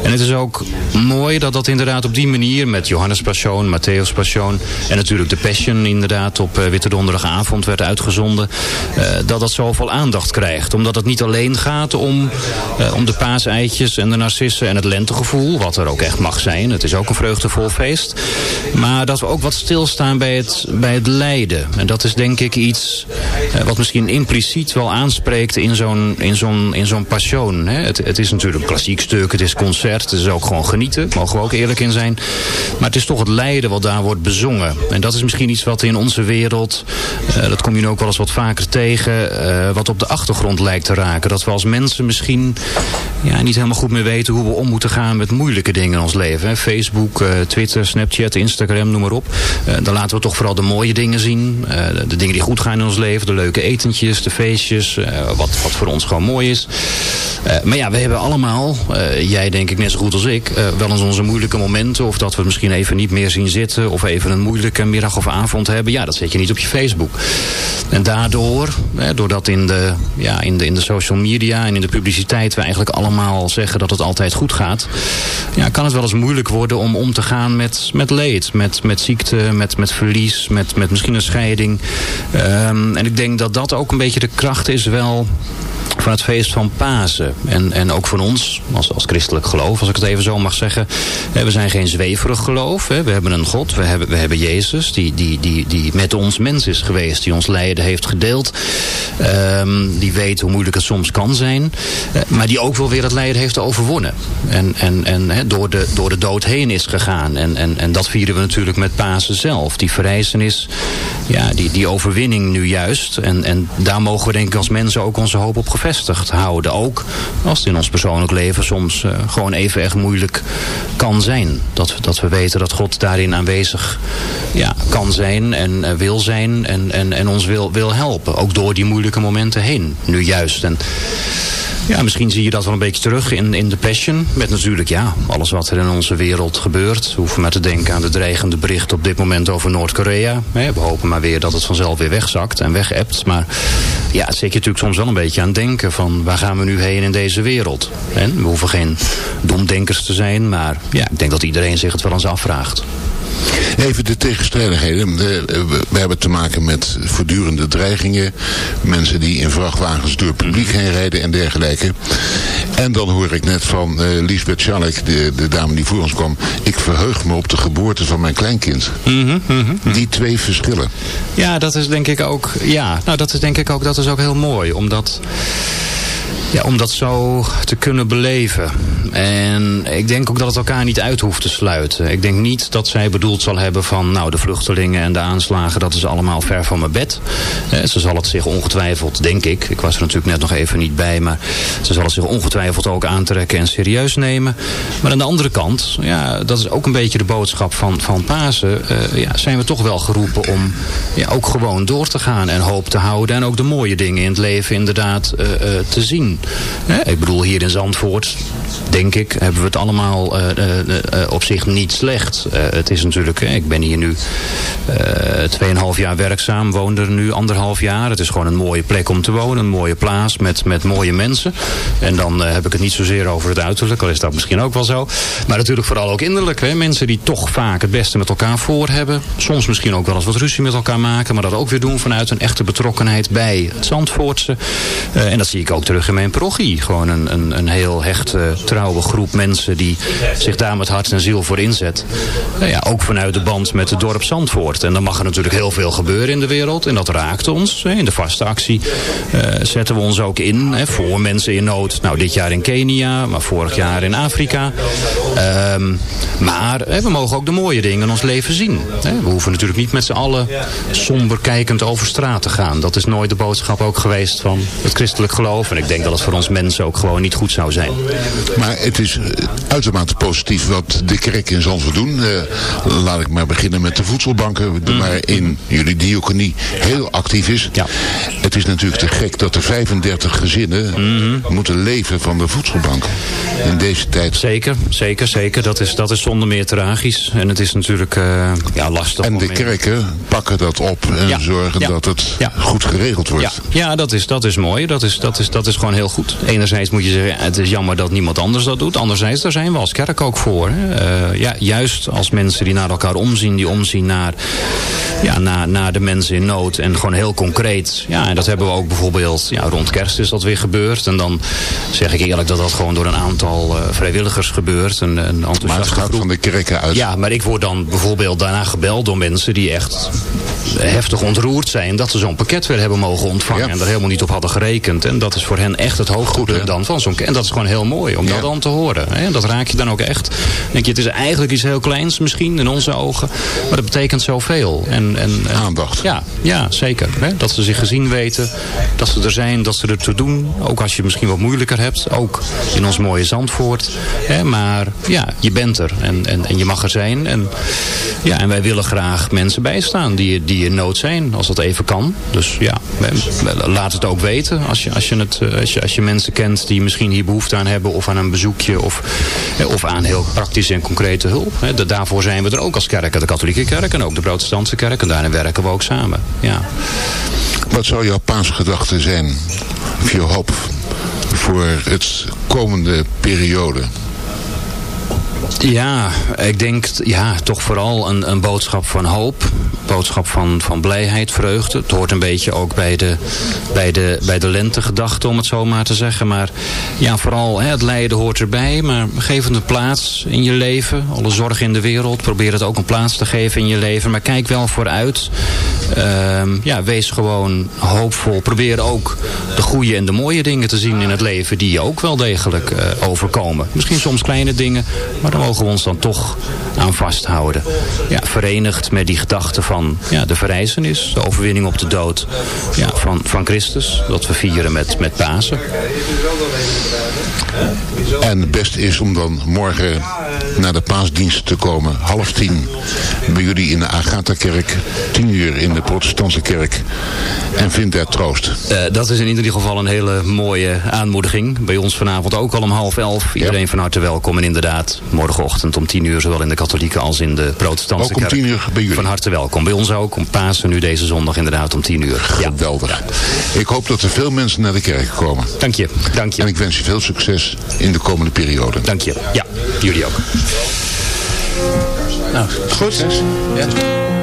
En het is ook mooi dat dat inderdaad op die manier met Johannes Passion, Matthäus Passion en natuurlijk de Passion inderdaad op uh, Witte Donderdagavond werd uitgezonden. Uh, dat dat zoveel aandacht krijgt. Omdat het niet alleen gaat om, uh, om de paaseitjes en de narcissen en het lentegevoel. Wat er ook echt mag zijn. Het is ook een vreugdevol feest. Maar dat we ook wat stilstaan bij het, bij het lijden. En dat is denk ik iets wat misschien impliciet wel aanspreekt in zo'n zo'n zo'n passion. Hè. Het, het is natuurlijk een klassiek stuk. Het is concert. Het is ook gewoon genieten. Mogen we ook eerlijk in zijn. Maar het is toch het lijden wat daar wordt bezongen. En dat is misschien iets wat in onze wereld, uh, dat kom je nu ook wel eens wat vaker tegen, uh, wat op de achtergrond lijkt te raken. Dat we als mensen misschien ja, niet helemaal goed meer weten hoe we om moeten gaan met moeilijke dingen in ons leven. Hè. Facebook, uh, Twitter, Snapchat, Instagram, noem maar op. dan laten we toch vooral de mooie dingen zien. de dingen die goed gaan in ons leven. De leuke de feestjes. wat, wat voor ons gewoon mooi is. maar ja, we hebben allemaal, jij denk ik net zo goed als ik, wel eens onze moeilijke momenten. Of dat we misschien even niet meer zien zitten. Of even een moeilijke middag of avond hebben. Ja, dat zet je niet op je Facebook. En daardoor, doordat in de, ja, in, de, in de social media en in de publiciteit we eigenlijk allemaal zeggen dat het altijd goed gaat. Ja, kan het wel eens moeilijk worden om om te gaan met, met leed. Met, met ziekte, met, met verlies, met, met misschien een scheiding. Um, en ik denk dat dat ook een beetje de kracht is wel van het feest van Pasen. En, en ook van ons, als, als christelijk geloof, als ik het even zo mag zeggen. We zijn geen zweverig geloof. We hebben een God, we hebben, we hebben Jezus, die, die, die, die met ons mens is geweest. Die ons lijden heeft gedeeld. Um, die weet hoe moeilijk het soms kan zijn. Uh, maar die ook wel weer het lijden heeft overwonnen. En, en, en he, door, de, door de dood heen is gegaan. En, en, en dat vieren we natuurlijk met Pasen zelf. Die verrijzenis, ja, die, die overwinning nu juist. En, en daar mogen we denk ik als mensen ook onze hoop op gevestigd houden. Ook als het in ons persoonlijk leven soms uh, gewoon even echt moeilijk kan zijn. Dat, dat we weten dat God daarin aanwezig ja, kan zijn en uh, wil zijn en, en, en ons wil, wil helpen. Ook door die moeilijke momenten heen, nu juist. En ja, misschien zie je dat wel een beetje terug in, in The Passion. Met natuurlijk, ja, alles wat er in onze wereld gebeurt. We hoeven maar te denken aan de dreigende bericht op dit moment over Noord-Korea. We hopen maar weer dat het vanzelf weer wegzakt en wegappt. Maar ja, het zet je natuurlijk soms wel een beetje aan denken van waar gaan we nu heen in deze wereld. En we hoeven geen domdenkers te zijn, maar ja, ik denk dat iedereen zich het wel eens afvraagt. Even de tegenstrijdigheden. We hebben te maken met voortdurende dreigingen. Mensen die in vrachtwagens door het publiek heen rijden en dergelijke. En dan hoor ik net van uh, Lisbeth Schalek, de, de dame die voor ons kwam. Ik verheug me op de geboorte van mijn kleinkind. Mm -hmm, mm -hmm. Die twee verschillen. Ja, dat is denk ik ook. Ja, nou dat is denk ik ook, dat is ook heel mooi. Omdat ja, om dat zo te kunnen beleven. En ik denk ook dat het elkaar niet uit hoeft te sluiten. Ik denk niet dat zij bedoeld zal hebben van... nou, de vluchtelingen en de aanslagen, dat is allemaal ver van mijn bed. Eh, ze zal het zich ongetwijfeld, denk ik... ik was er natuurlijk net nog even niet bij... maar ze zal het zich ongetwijfeld ook aantrekken en serieus nemen. Maar aan de andere kant, ja, dat is ook een beetje de boodschap van, van Pasen... Uh, ja, zijn we toch wel geroepen om ja, ook gewoon door te gaan... en hoop te houden en ook de mooie dingen in het leven inderdaad uh, uh, te zien. Ik bedoel, hier in Zandvoort, denk ik, hebben we het allemaal uh, uh, op zich niet slecht. het is natuurlijk, ik ben hier nu 2,5 jaar werkzaam, woon er nu anderhalf jaar. Het is gewoon een mooie plek om te wonen, een mooie plaats met, met mooie mensen. En dan heb ik het niet zozeer over het uiterlijk, al is dat misschien ook wel zo. Maar natuurlijk vooral ook innerlijk. Hè? Mensen die toch vaak het beste met elkaar voor hebben. Soms misschien ook wel eens wat ruzie met elkaar maken, maar dat ook weer doen vanuit een echte betrokkenheid bij het Zandvoortse. en dat zie ik ook terug in mijn parochie. Gewoon een, een, een heel hechte, trouwe groep mensen die zich daar met hart en ziel voor inzet. Nou ja, ook vanuit de band met het dorp Zandvoort. En dan mag er natuurlijk heel veel gebeuren in de wereld. En dat raakt ons. In de vaste actie uh, zetten we ons ook in hè, voor mensen in nood. Nou, dit jaar in Kenia, maar vorig jaar in Afrika. Um, maar we mogen ook de mooie dingen in ons leven zien. Hè. We hoeven natuurlijk niet met z'n allen somber kijkend over straat te gaan. Dat is nooit de boodschap ook geweest van het christelijk geloof. En ik denk dat het voor ons mensen ook gewoon niet goed zou zijn. Maar het is eh, uitermate positief wat de kerk in Zandvoort doen. Uh, laat ik maar beginnen met de voedselbanken. Mm. Waarin jullie diaconie heel actief is. Ja. Het is natuurlijk te gek dat er 35 gezinnen mm-hmm. moeten leven van de voedselbank. In deze tijd. Zeker, zeker, zeker. Dat is, dat is zonder meer tragisch. En het is natuurlijk uh, ja, lastig. En de kerken pakken dat op en ja. zorgen dat het goed geregeld wordt. Ja, ja dat, is, dat is mooi. Dat is, dat, is, dat is gewoon heel goed. Enerzijds moet je zeggen, het is jammer dat niemand anders dat doet. Anderzijds, daar zijn we als kerk ook voor. Uh, ja, juist als mensen die naar elkaar omzien, die omzien naar, ja, naar, naar de mensen in nood. En gewoon heel concreet. Ja, en dat hebben we ook bijvoorbeeld, ja, rond kerst is dat weer gebeurd. En dan zeg ik eerlijk dat dat gewoon door een aantal uh, vrijwilligers gebeurt. Een, een maar het gaat van de kerken uit. Ja, maar ik word dan bijvoorbeeld daarna gebeld door mensen die echt heftig ontroerd zijn. Dat ze zo'n pakket weer hebben mogen ontvangen. Ja. En daar helemaal niet op hadden gerekend. En dat is voor hen echt het hooggoede Goed, dan van zo'n En dat is gewoon heel mooi om Ja. dat dan te horen. Hè? Dat raak je dan ook echt. Dan Denk je, het is eigenlijk iets heel kleins misschien in onze ogen. Maar dat betekent zoveel. En, en, en- Aandacht. Ja, ja zeker. Hè? Dat ze zich gezien weten. Dat ze er zijn, dat ze er toe doen. Ook als je het misschien wat moeilijker hebt. Ook in ons mooie Zandvoort. Hè? Maar ja, je bent er. En, en, en je mag er zijn. En, ja, en wij willen graag mensen bijstaan die, die in nood zijn. Als dat even kan. Dus ja, laat het ook weten. Als je, als, je het, eh, als, je, als je mensen kent die misschien hier behoefte aan hebben. Of aan een bezoekje. Of, eh, of aan heel praktische en concrete hulp. Hè. Da- Daarvoor zijn we er ook als kerk. De katholieke kerk en ook de protestantse kerk. En daarin werken we ook samen. Ja. Wat zou jouw paasgedachte zijn? Of je hoop voor het komende periode? Ja, ik denk ja, toch vooral een, een boodschap van hoop. Boodschap van, van blijheid, vreugde. Het hoort een beetje ook bij de, bij de, bij de lentegedachte, om het zo maar te zeggen. Maar ja, vooral hè, het lijden hoort erbij. Maar geef het een plaats in je leven. Alle zorg in de wereld. Probeer het ook een plaats te geven in je leven. Maar kijk wel vooruit. Ehm, ja, wees gewoon hoopvol. Probeer ook de goede en de mooie dingen te zien in het leven. Die je ook wel degelijk eh, overkomen. Misschien soms kleine dingen. Maar daar mogen we ons dan toch aan vasthouden. Ja, verenigd met die gedachte van ja, de verrijzenis. De overwinning op de dood ja, van, van Christus. Dat we vieren met, met Pasen. En het beste is om dan morgen naar de paasdienst te komen. Half tien bij jullie in de Agatha-kerk. Tien uur in de protestantse kerk. En vind daar troost. Eh, dat is in ieder geval een hele mooie aanmoediging. Bij ons vanavond ook al om half elf. Iedereen van harte welkom. En inderdaad, morgenochtend om tien uur, zowel in de katholieke als in de protestantse Ook om kerk. tien uur bij jullie? Van harte welkom. Bij ons ook, om Pasen nu deze zondag inderdaad om tien uur. Ja, Geweldig. Ik hoop dat er veel mensen naar de kerk komen. dank je. Dank je. En ik wens je veel succes in de komende periode. Dank je. Ja, jullie ook. Nou, goed. Ja.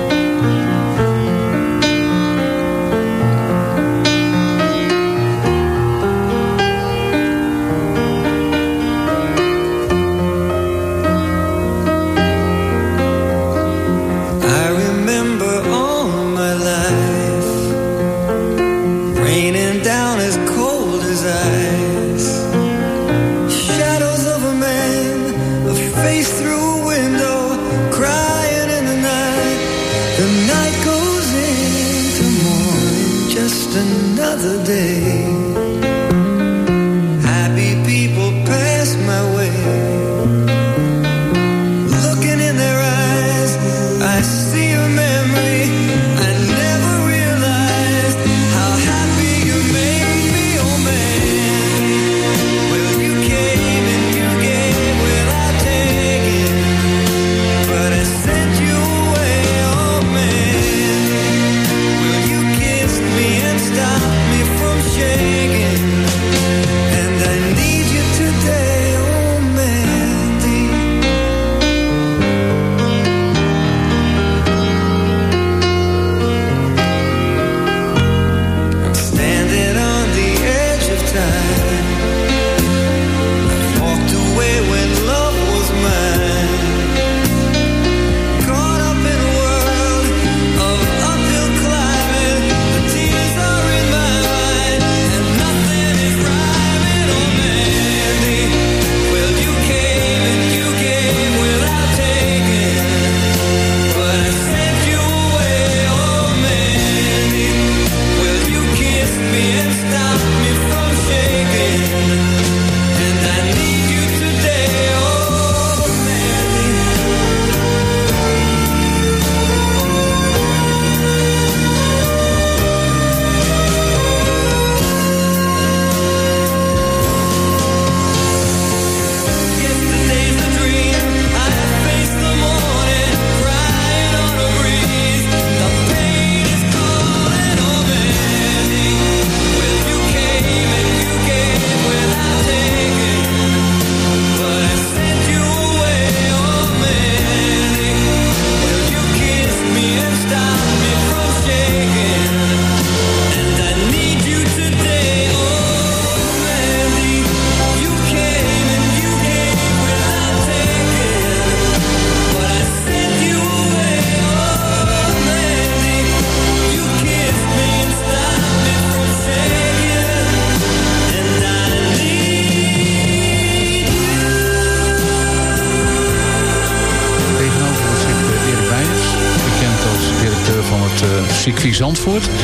Circuit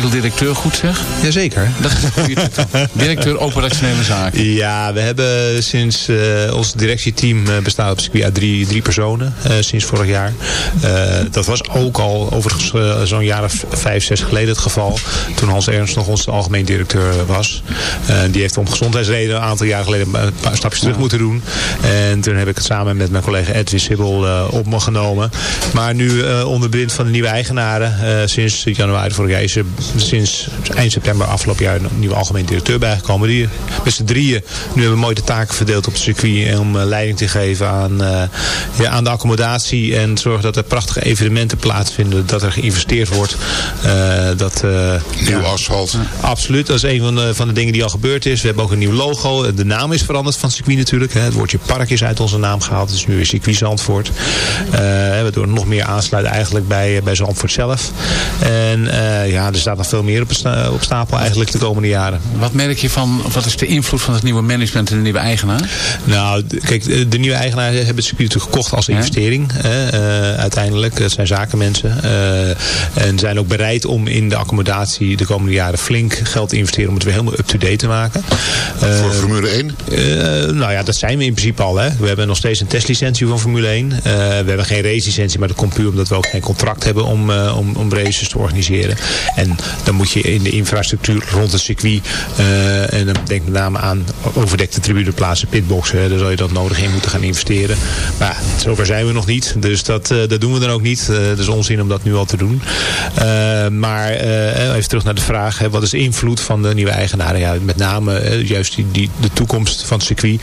titel directeur goed zeg. Jazeker. Dat is een goede titel. Directeur operationele zaken. Ja, we hebben sinds uh, ons directieteam bestaat op circuit uit drie, drie personen uh, sinds vorig jaar. Uh, dat was ook al overigens zo'n jaar of vijf, zes geleden het geval. Toen Hans Ernst nog onze algemeen directeur was. die heeft om gezondheidsredenen een aantal jaar geleden een paar stapjes terug moeten doen. En toen heb ik het samen met mijn collega Edwin Sibbel op me genomen. Maar nu onder bewind van de nieuwe eigenaren. sinds januari vorig jaar is er sinds eind september afgelopen jaar een nieuwe algemeen directeur bijgekomen. Die met z'n drieën nu hebben we mooi de taken verdeeld op het circuit. Om leiding te geven aan, ja, aan de accommodatie. En zorgen dat er prachtige evenementen plaatsvinden. Dat er geïnvesteerd wordt. dat, Nieuw ja, asfalt. Absoluut. Dat is een van de, van de dingen die al gebeurd is. We hebben ook een nieuw logo. De naam is veranderd van het circuit natuurlijk. Het woordje park is uit onze naam gehaald. Het is nu weer circuit Zandvoort. waardoor er nog meer aansluit eigenlijk bij, bij Zandvoort zelf. En ja, er staat nog veel meer op, op stapel eigenlijk de komende jaren. Wat merk je van, wat is de invloed van het nieuwe management en de nieuwe eigenaar? Nou, kijk, de nieuwe eigenaar hebben het circuit gekocht als investering. Uh, uiteindelijk, dat zijn zakenmensen. Uh, en zijn ook bereid om in de accommodatie de komende jaren flink geld te investeren om het weer helemaal up-to-date te maken. Voor Formule 1? nou ja, dat zijn we in principe al. Hè. We hebben nog steeds een testlicentie van Formule 1. we hebben geen race-licentie, maar dat komt puur omdat we ook geen contract hebben om, om, om races te organiseren. En dan moet je in de infrastructuur rond het circuit, en dan denk met name aan overdekte tribuneplaatsen, pitboxen, daar zal je dat nodig in moeten gaan investeren. Maar zover zijn we nog niet. Dus dat, uh, dat doen we dan ook niet. Uh, het is onzin om dat nu al te doen. Maar even terug naar de vraag. Hè, wat is de invloed van de nieuwe eigenaren? Ja, met name juist die, die, de toekomst van het circuit.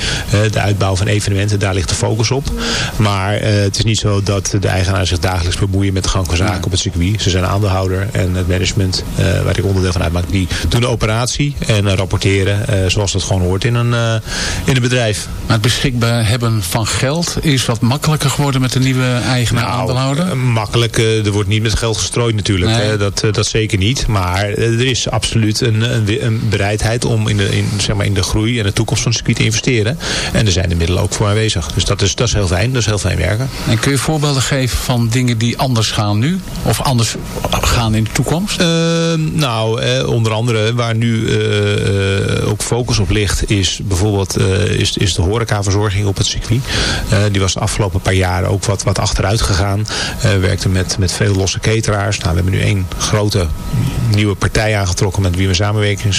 de uitbouw van evenementen. Daar ligt de focus op. Maar het is niet zo dat de eigenaren zich dagelijks bemoeien met de gang van zaken op het circuit. Ze zijn aandeelhouder. En het management waar ik onderdeel van uitmaak. Die doen de operatie. En rapporteren zoals dat gewoon hoort in een, in een bedrijf. Maar het beschikbaar hebben van geld is wat makkelijker geworden met de nieuwe eigenaar nou, aandeelhouder? Makkelijk, er wordt niet met geld gestrooid natuurlijk. Nee. Hè? Dat, dat zeker niet. Maar er is absoluut een, een, een, bereidheid om in de, in, zeg maar in de groei en de toekomst van het circuit te investeren. En er zijn de middelen ook voor aanwezig. Dus dat is, dat is heel fijn. Dat is heel fijn werken. En kun je voorbeelden geven van dingen die anders gaan nu? Of anders gaan in de toekomst? Uh, nou, eh, onder andere waar nu uh, ook focus op ligt is bijvoorbeeld is, is de horecaverzorging op het circuit. die was de afgelopen paar jaar ook wat, wat achteruit gegaan. Uh, werkte met, met veel losse cateraars. Nou, we hebben nu één grote nieuwe partij aangetrokken met wie we samenwerking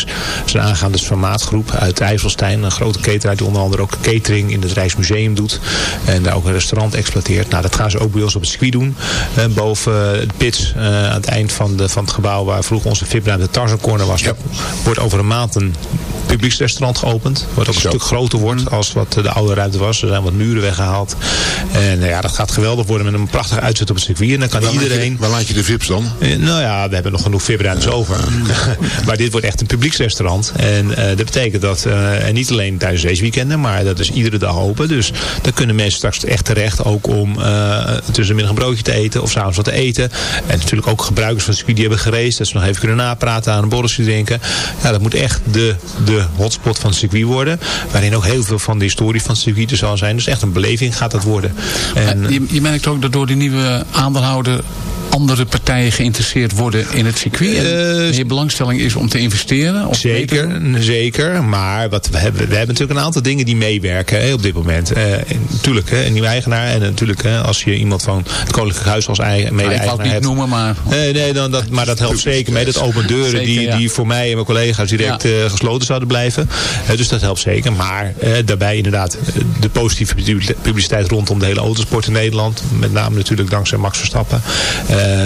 zijn aangegaan. Dus van Maatgroep uit IJsselstein. Een grote cateraar die onder andere ook catering in het Rijksmuseum doet. En daar ook een restaurant exploiteert. Nou, dat gaan ze ook bij ons op het circuit doen. Boven de pits aan het eind van, de, van het gebouw waar vroeger onze VIP-ruimte Tarzan Corner was. Ja. Wordt over een maand een publieksrestaurant geopend. Wat ook een stuk groter wordt als wat de oude ruimte was. Er zijn wat muren weggehaald. En ja, dat gaat geweldig worden met een prachtig uitzet op het circuit. En dan kan waar iedereen... Laat je, waar laat je de VIP's dan? Eh, nou ja, we hebben nog genoeg VIP-ruimtes over. maar dit wordt echt een publieksrestaurant. En uh, dat betekent dat, uh, en niet alleen tijdens deze weekenden, maar dat is iedere dag open. Dus dan kunnen mensen straks echt terecht ook om uh, tussenmiddag een broodje te eten of s'avonds wat te eten. En natuurlijk ook gebruikers van het circuit die hebben gereisd. Dat nog even kunnen napraten, aan een borreltje drinken. Ja, dat moet echt de, de hotspot van het circuit worden. Waarin ook heel veel van de historie van het circuit er zal zijn. Dus echt een beleving gaat dat worden. En, je, je merkt ook dat door die nieuwe aandeelhouder andere partijen geïnteresseerd worden in het circuit? En je belangstelling is om te investeren? Of zeker, zeker. Maar wat we, hebben, we hebben natuurlijk een aantal dingen die meewerken hè, op dit moment. Uh, natuurlijk, hè, een nieuwe eigenaar. En natuurlijk, hè, als je iemand van het Koninklijk Huis als eigen, mede-eigenaar hebt. Ik niet noemen, maar... Nee, nee dan, dat, maar dat helpt zeker mee. Dat open deuren zeker, die, ja. die voor mij en mijn collega's direct ja. uh, gesloten zouden blijven. dus dat helpt zeker. Maar daarbij inderdaad de positieve publiciteit rondom de hele autosport in Nederland. Met name natuurlijk dankzij Max Verstappen.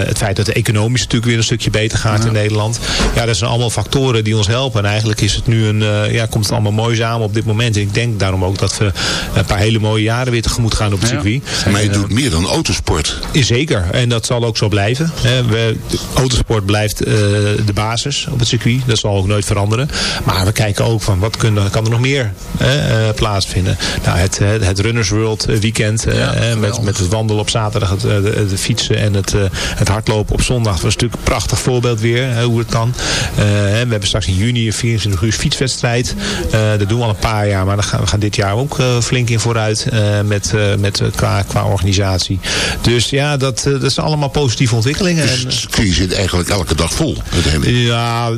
het feit dat de economisch natuurlijk weer een stukje beter gaat ja. in Nederland. Ja, dat zijn allemaal factoren die ons helpen. En eigenlijk is het nu een, uh, ja, komt het allemaal mooi samen op dit moment. En ik denk daarom ook dat we een paar hele mooie jaren weer tegemoet gaan op het ja. circuit. Maar je doet meer dan autosport. Zeker. En dat zal ook zo blijven. We, autosport blijft uh, de basis op het circuit. Dat zal ook nooit veranderen. Maar we kijken ook van wat kunnen, kan er nog meer uh, plaatsvinden. Nou, het, het Runners World weekend. Ja, met, met het wandelen op zaterdag, het, fietsen en het Het hardlopen op zondag was natuurlijk een prachtig voorbeeld weer, hoe het kan. we hebben straks in juni een 24 uur fietswedstrijd. dat doen we al een paar jaar, maar dan gaan, we gaan dit jaar ook flink in vooruit met, met, qua, qua organisatie. Dus ja, dat, dat zijn allemaal positieve ontwikkelingen. Dus en, je zit eigenlijk elke dag vol? Ja,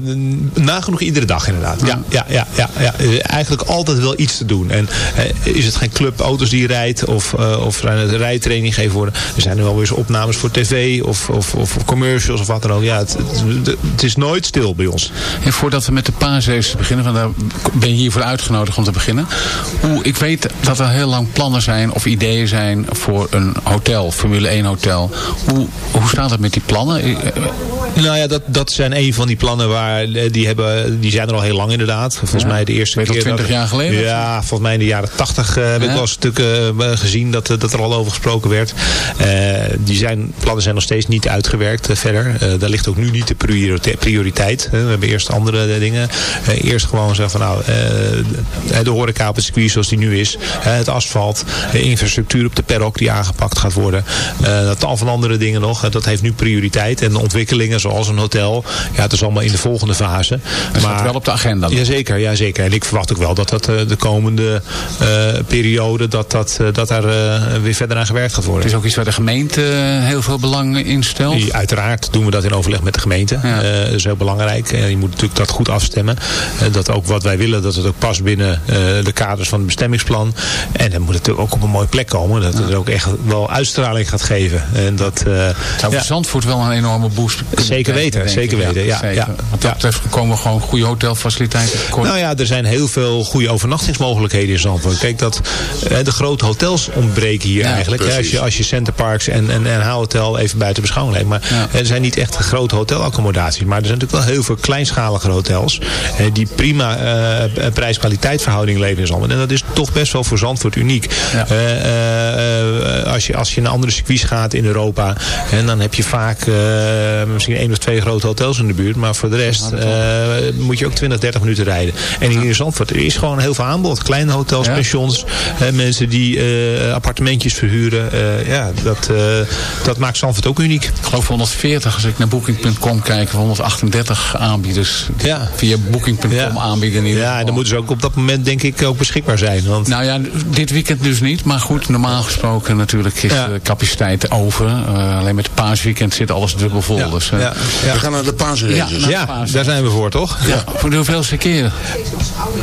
nagenoeg iedere dag inderdaad. Ja, ja, ja, ja, ja. Eigenlijk altijd wel iets te doen. En is het geen club auto's die rijdt of, uh, of er rijtraining gegeven worden. Er zijn nu wel weer eens opnames voor tv of, of, of commercials of wat dan ook. Ja, het, het, is nooit stil bij ons. En voordat we met de paasrace beginnen, want daar ben je hiervoor uitgenodigd om te beginnen. Hoe, ik weet dat er heel lang plannen zijn of ideeën zijn voor een hotel, Formule 1 hotel. Hoe, hoe staat het met die plannen? Nou ja, dat, dat zijn een van die plannen waar eh, die, hebben, die zijn er al heel lang inderdaad. Volgens mij de eerste keer. 20 jaar geleden? Ja, volgens mij in de jaren 80 uh, heb ik wel eens stukken uh, gezien dat, dat er al over gesproken werd. Die zijn, plannen zijn nog steeds niet uitgewerkt verder. daar ligt ook nu niet de prioriteit. we hebben eerst andere dingen. eerst gewoon zeggen van nou, de horeca op het circuit zoals die nu is. het asfalt, infrastructuur op de perrok die aangepakt gaat worden. dat tal van andere dingen nog. dat heeft nu prioriteit. En de ontwikkelingen zoals een hotel. Ja, het is allemaal in de volgende fase. Dat staat wel op de agenda. Jazeker, ja, zeker. En ik verwacht ook wel dat dat uh, de komende uh, periode dat, dat, uh, dat daar weer verder aan gewerkt gaat worden. Het is ook iets waar de gemeente heel veel belang in stelt? Uiteraard doen we dat in overleg met de gemeente. Ja. dat is heel belangrijk. je moet natuurlijk dat goed afstemmen. dat ook wat wij willen, dat het ook past binnen de kaders van het bestemmingsplan. En dan moet het ook op een mooie plek komen. Dat het ook echt wel uitstraling gaat geven. En dat, Zou ja. Zandvoort wel een enorme boost Zeker weten, zeker weten. Ja, ja, Wat dat betreft komen gewoon goede hotelfaciliteiten tekort. Nou ja, er zijn heel veel goede overnachtingsmogelijkheden in Zandvoort. Kijk, dat, de grote hotels ontbreken hier eigenlijk. Als, je, als je Centerparks en, en, en H-hotel even buiten beschouwing neemt. Maar er zijn niet echt grote hotelaccommodaties. Maar er zijn natuurlijk wel heel veel kleinschalige hotels. die prima uh, prijs-kwaliteit verhouding leveren in Zandvoort. En dat is toch best wel voor Zandvoort uniek. Ja. Uh, als, je, als je naar andere circuits gaat in Europa. En dan heb je vaak misschien één of twee grote hotels in de buurt. Maar voor de rest uh, moet je ook 20, 30 minuten rijden. En hier in Zandvoort er is gewoon heel veel aanbod. Kleine hotels, ja. pensions, hè, mensen die uh, appartementjes verhuren. Ja, dat, dat maakt Zandvoort ook uniek. Ik geloof 140 als ik naar booking.com kijk. 138 aanbieders ja. via booking.com ja. aanbieden. Ja, en dan moeten ze ook op dat moment denk ik ook beschikbaar zijn. Want... Nou ja, dit weekend dus niet. Maar goed, normaal gesproken natuurlijk is de capaciteit over. alleen met paasweekend zit alles dubbel vol. Ja. Dus, ja. Gaan naar de paasraces. Ja, ja daar zijn we voor, toch? Ja. Voor de hoeveelste keer?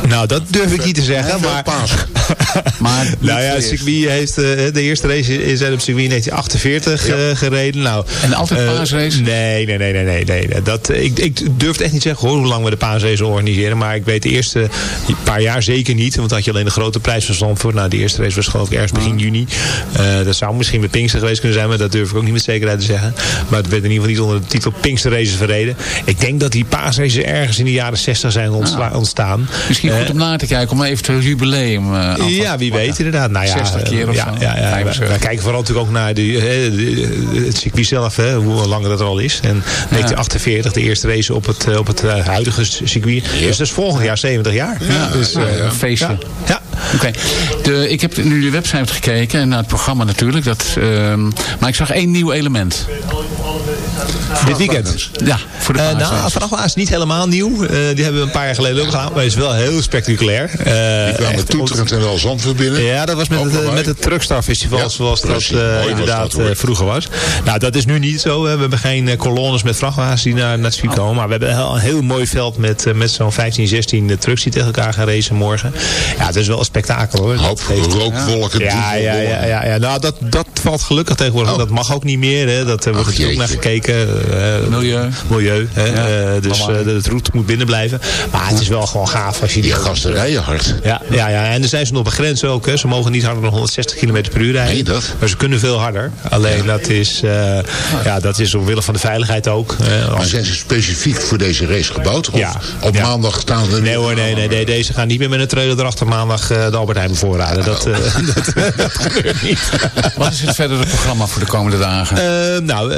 Nou, dat durf ik niet te zeggen. maar, maar nou ja, circuit heeft uh, de eerste race is op circuit 1948 uh, gereden. Nou, en altijd uh, paasrace? Nee, nee, nee, nee, nee. nee. Dat, ik, ik durf het echt niet zeggen hoor, hoe lang we de paasrace organiseren. Maar ik weet de eerste paar jaar zeker niet. Want had je alleen de grote prijs van Zandvoort. Nou, de eerste race was geloof ik ergens begin juni. dat zou misschien met Pinkster geweest kunnen zijn. Maar dat durf ik ook niet met zekerheid te zeggen. Maar het werd in ieder geval niet onder de titel Pinkster Races verreden. Ik denk dat die paasraces ergens in de jaren 60 zijn ah. ontstaan. Misschien goed om na te kijken om even het jubileum uh, Ja, wie weet inderdaad. Nou ja, 60 keer of ja, zo. Ja, ja, wij, kijken vooral natuurlijk ook naar de, het circuit zelf, hè, hoe lang dat er al is. En 1948, de eerste race op het, op het huidige circuit. Dus dat is volgend jaar 70 jaar. Ja, dus, uh, een feestje. Ja. Oké. Okay. Ik heb nu de website gekeken en naar het programma natuurlijk. Dat, uh, maar ik zag één nieuw element. Dit weekend? Ja, voor de uh, Nou, vrachtwagen is niet helemaal nieuw. Uh, die hebben we een paar jaar geleden ook gedaan. Maar is wel heel spectaculair. Uh, die kwamen toeterend en wel zand binnen. Ja, dat was met, het, met het Truckstar Festival. Ja, zoals dat inderdaad dat, vroeger was. Nou, dat is nu niet zo. We hebben geen kolonnes met vrachtwagens die naar, naar het circuit komen. Maar we hebben een heel mooi veld met, met zo'n 15, 16 trucks die tegen elkaar gaan racen morgen. Ja, het is wel een spektakel hoor. Hoop rookwolken. Ja, ja, ja, ja, ja. Nou, dat, dat valt gelukkig tegenwoordig. Oh. Dat mag ook niet meer. Hè. Dat wordt natuurlijk ook naar gekeken. Uh, milieu. Milieu. Hè? Ja, uh, dus uh, het route moet binnen blijven. Maar het is wel gewoon gaaf als je die... Die gasten rijden hard. Ja, ja, ja, en er zijn ze nog een grens ook. Hè. Ze mogen niet harder dan 160 km per uur rijden. Nee, dat. Maar ze kunnen veel harder. Alleen dat is, ja, dat is omwille van de veiligheid ook. maar zijn ze specifiek voor deze race gebouwd? Of ja. op maandag staan ze... Nee hoor, nee, nee, nee, Deze gaan niet meer met een trailer erachter maandag de Albert Heijn bevoorraden. Dat, dat, dat, gebeurt niet. Wat is het verdere programma voor de komende dagen? nou,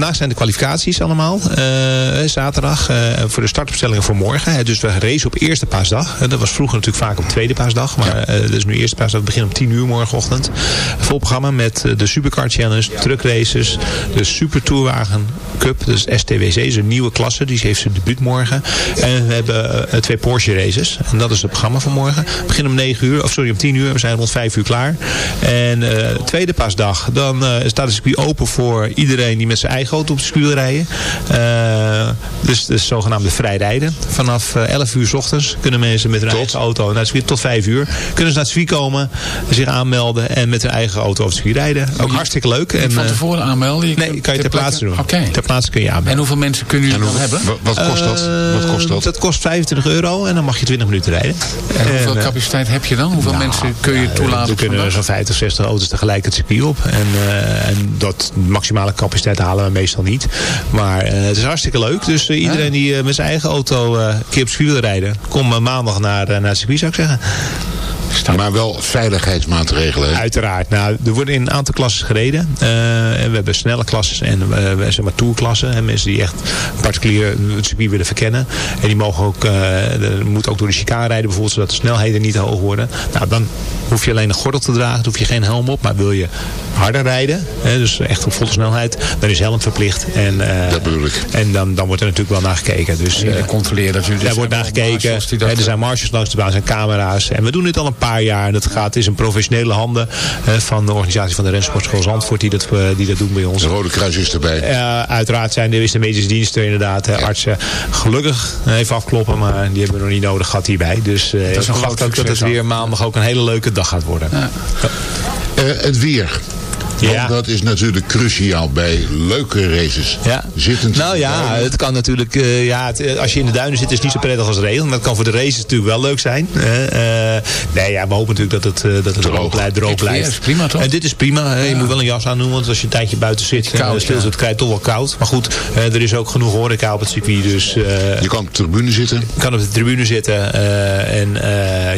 vandaag zijn de kwalificaties allemaal. eh, zaterdag. eh, voor de startopstellingen voor morgen. dus we racen op eerste paasdag. Eh, dat was vroeger natuurlijk vaak op tweede paasdag. Maar dat is nu eerste paasdag. We beginnen om 10 uur morgenochtend. Vol programma met de Supercar Challenge, truck races, de Super Tourwagen Cup. Dus STWC, is een nieuwe klasse. Die heeft zijn debuut morgen. En we hebben twee Porsche races. En dat is het programma van morgen. We beginnen om 9 uur, of sorry, om 10 uur. We zijn rond 5 uur klaar. En tweede paasdag, dan staat het circuit open voor iedereen die met zijn eigen auto op het Eh, dus de zogenaamde vrijrijden. Vanaf eh, 11 uur s ochtends kunnen mensen met hun eigen auto naar het circuit tot 5 uur. Kunnen ze naar het circuit komen, zich aanmelden en met hun eigen auto over het circuit rijden. Ook hartstikke leuk. En, van eh, tevoren aanmelden? Je nee, kunt kan je ter plaatse doen. Oké. Ter plaatse kun je aanmelden. En hoeveel mensen kunnen jullie dan hebben? Wat kost dat? Wat kost dat? Eh, Dat kost 25 euro en dan mag je 20 minuten rijden. En hoeveel eh, capaciteit heb je dan? Hoeveel mensen kun je toelaten? we kunnen zo'n 50, 60 auto's tegelijk het circuit op. En, eh, en dat maximale capaciteit halen we meestal niet. Maar eh, het is hartstikke leuk. Dus eh, iedereen die eh, met zijn eigen auto eh, een keer op wil rijden... kom maandag naar, naar het circuit zou ik zeggen. Maar wel veiligheidsmaatregelen. hè? Uiteraard. Nou, er worden in een aantal klassen gereden. Eh, en we hebben snelle klassen en eh, we hebben zeg maar tourklassen. En mensen die echt particulier het circuit willen verkennen. En die mogen ook, eh er moet ook door de chicane rijden bijvoorbeeld, zodat de snelheden niet te hoog worden. Nou, dan hoef je alleen een gordel te dragen, dan hoef je geen helm op. Maar wil je harder rijden, hè, dus echt op volle snelheid, dan is helm verplicht. En, eh, Dat bedoel ik. en dan, dan wordt er natuurlijk wel naar gekeken. Dus, eh, controleren dat jullie... daar wordt naar gekeken. Hè, er zijn marshals langs de baan, er zijn camera's. En we doen dit al een paar jaar. En dat gaat, het is in professionele handen hè, van de organisatie van de Rensportschool Zandvoort die dat, eh, die dat doen bij ons. De Rode Kruis is erbij. Ja, uiteraard zijn er is de medische diensten inderdaad, artsen. Gelukkig even afkloppen, maar die hebben we nog niet nodig gehad hierbij. Dus eh is een ik verwacht ook dat het weer maandag ook een hele leuke dag gaat worden. Eh, het weer. Want Ja. dat is natuurlijk cruciaal bij leuke races. Ja. Zittend. Nou ja, het kan natuurlijk, eh, ja, het, eh, als je in de duinen zit is het niet zo prettig als regen. Maar dat kan voor de races natuurlijk wel leuk zijn. Eh, nee, ja, we hopen natuurlijk dat het, dat het droog, blijft. Droog blijft. is prima, toch? En dit is prima. Je moet wel een jas aan doen, want als je een tijdje buiten zit koud, en stil zit, krijg je toch wel koud. Maar goed, er is ook genoeg horeca op het circuit. Dus Je kan op de tribune zitten. je kan op de tribune zitten en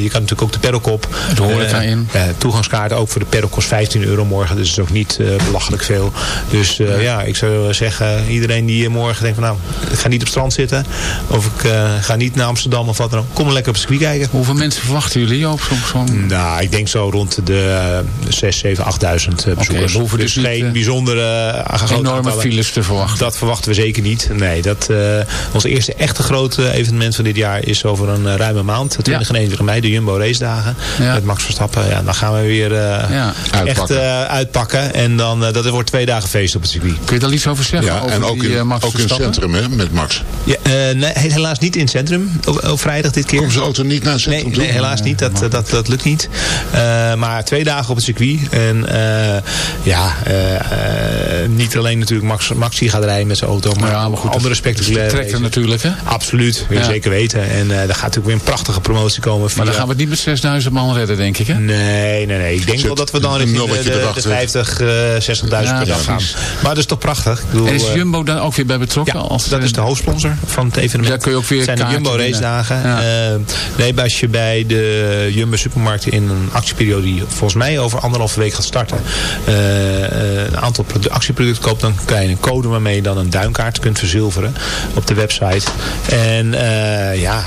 je kan natuurlijk ook de perrokop. De horeca in. Toegangskaarten ook voor de perrok kost 15 euro morgen. Dus dat is ook niet eh, belachelijk veel. Dus eh, ja. ik zou zeggen, iedereen die morgen denkt van nou, ik ga niet op het strand zitten. Of ik eh, ga niet naar Amsterdam of wat dan ook. Kom maar lekker op het circuit kijken. Hoeveel mensen verwachten jullie op zo'n... zo'n- Nou, ik denk zo rond de uh, 6, 7, 8000 uh, bezoekers. hoeven dus dus geen bijzondere Enorme aantallen. files te verwachten. Dat verwachten we zeker niet. Nee, dat, ons eerste echte grote evenement van dit jaar is over een ruime maand. 20 en 21 mei, de Jumbo Race Dagen. Ja. Met Max Verstappen. Ja, dan gaan we weer uh, Ja. echt Uitpakken. En dan, uh, dat wordt twee dagen feest op het circuit. Kun je daar iets over zeggen? Ja, over en ook, die, in, eh, Max ook in het centrum hè, met Max. Ja, eh, nee, helaas niet in het centrum. Op, vrijdag dit keer. Komt zijn auto niet naar het centrum nee. Nee, helaas niet. Dat, dat, dat lukt niet. maar twee dagen op het circuit. En ja, niet alleen natuurlijk Max, Max die gaat rijden met zijn auto. Maar, ja, maar goed, andere spectaculaire trekker natuurlijk hè? Absoluut, wil je zeker weten. En daar gaat natuurlijk weer een prachtige promotie komen. Maar dan gaan we het niet met 6000 man redden denk ik hè? Nee, nee, nee. Ik denk wel dat we dan in de, de 50 60.000 eh, per dag gaan. Maar dat is toch prachtig. Ik bedoel, is eh, Jumbo daar ook weer bij betrokken? Ja, als, dat is eh, de hoofdsponsor van het evenement. Daar kun je ook weer zijn de Jumbo race dagen. Nee, als je bij de Jumbo supermarkten in een actieperiode die volgens mij over anderhalve week gaat starten, een aantal actieproducten koopt, dan krijg je een code waarmee je dan een duinkaart kunt verzilveren op de website. En ja,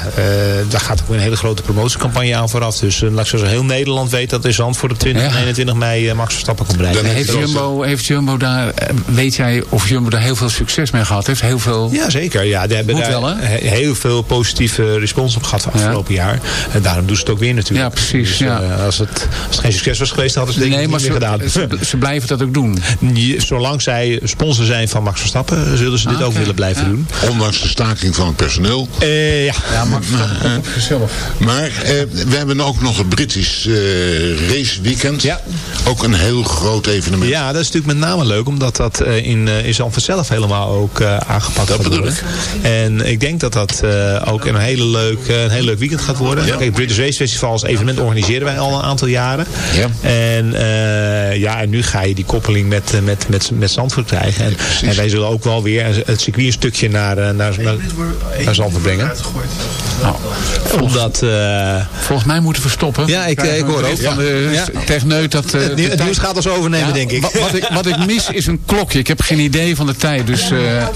daar gaat ook een hele grote promotiecampagne aan vooraf. Dus laat ik zo heel Nederland weet dat is Zandvoort op 20 en 21 mei Max Verstappen kan brengen. Heeft Jumbo, heeft Jumbo daar, eh, weet jij of Jumbo daar heel veel succes mee gehad heeft? Heel veel... Ja, zeker. Ja, die hebben daar wel, he- heel veel positieve respons op gehad van afgelopen jaar. En daarom doen ze het ook weer natuurlijk. Ja, precies, Dus, ja. eh, als, het, als het geen succes was geweest, hadden ze het denk ik maar niet meer ze, gedaan. ze, ze blijven dat ook doen. Zolang zij sponsor zijn van Max Verstappen, zullen ze dit Ah, ook willen blijven Ja. doen. Ondanks de staking van het personeel. Eh, ja. Ja, Max Verstappen op zichzelf. Maar eh, we hebben ook nog het British eh raceweekend. Ja. Ook een heel groot evenement. Ja, dat is natuurlijk met name leuk, omdat dat eh, in, eh, in Zandvoort zelf helemaal ook eh, aangepakt Dat gaat bedoel worden. ik. En ik denk dat dat ook een, hele leuk, een heel leuk weekend gaat worden. Kijk, het British Race Festival als evenement organiseren wij al een aantal jaren. Ja. En, ja, en nu ga je die koppeling met, met, met, met Zandvoort krijgen. En, en wij zullen ook wel weer het circuit een stukje naar, naar, naar, naar Zandvoort brengen. Nou, Omdat... Uh, volgens mij moeten we stoppen. Ja, ik, ik hoor ook. Van de ja. techneut dat... Uh, het, het nieuws gaat ons overnemen, ja, denk ik. Wat, ik. Wat ik mis is een klokje. Ik heb geen idee van de tijd. Dus, uh,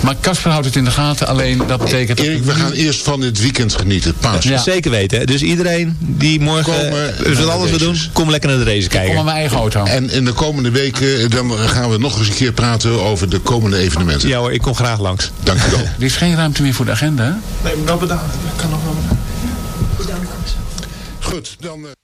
maar Casper houdt het in de gaten. Alleen dat betekent... Erik, we gaan eerst van dit weekend genieten. Paas. Ja. Zeker weten. Dus iedereen die morgen dus wat alles wil doen, kom lekker naar de race kijken. Kom aan mijn eigen auto. En in de komende weken dan gaan we nog eens een keer praten over de komende evenementen. Ja hoor, ik kom graag langs. Dank u wel. er is geen ruimte meer voor de agenda? Nee, maar wel bedankt. Ik kan nog wel bedankt. Goed, dan... Uh...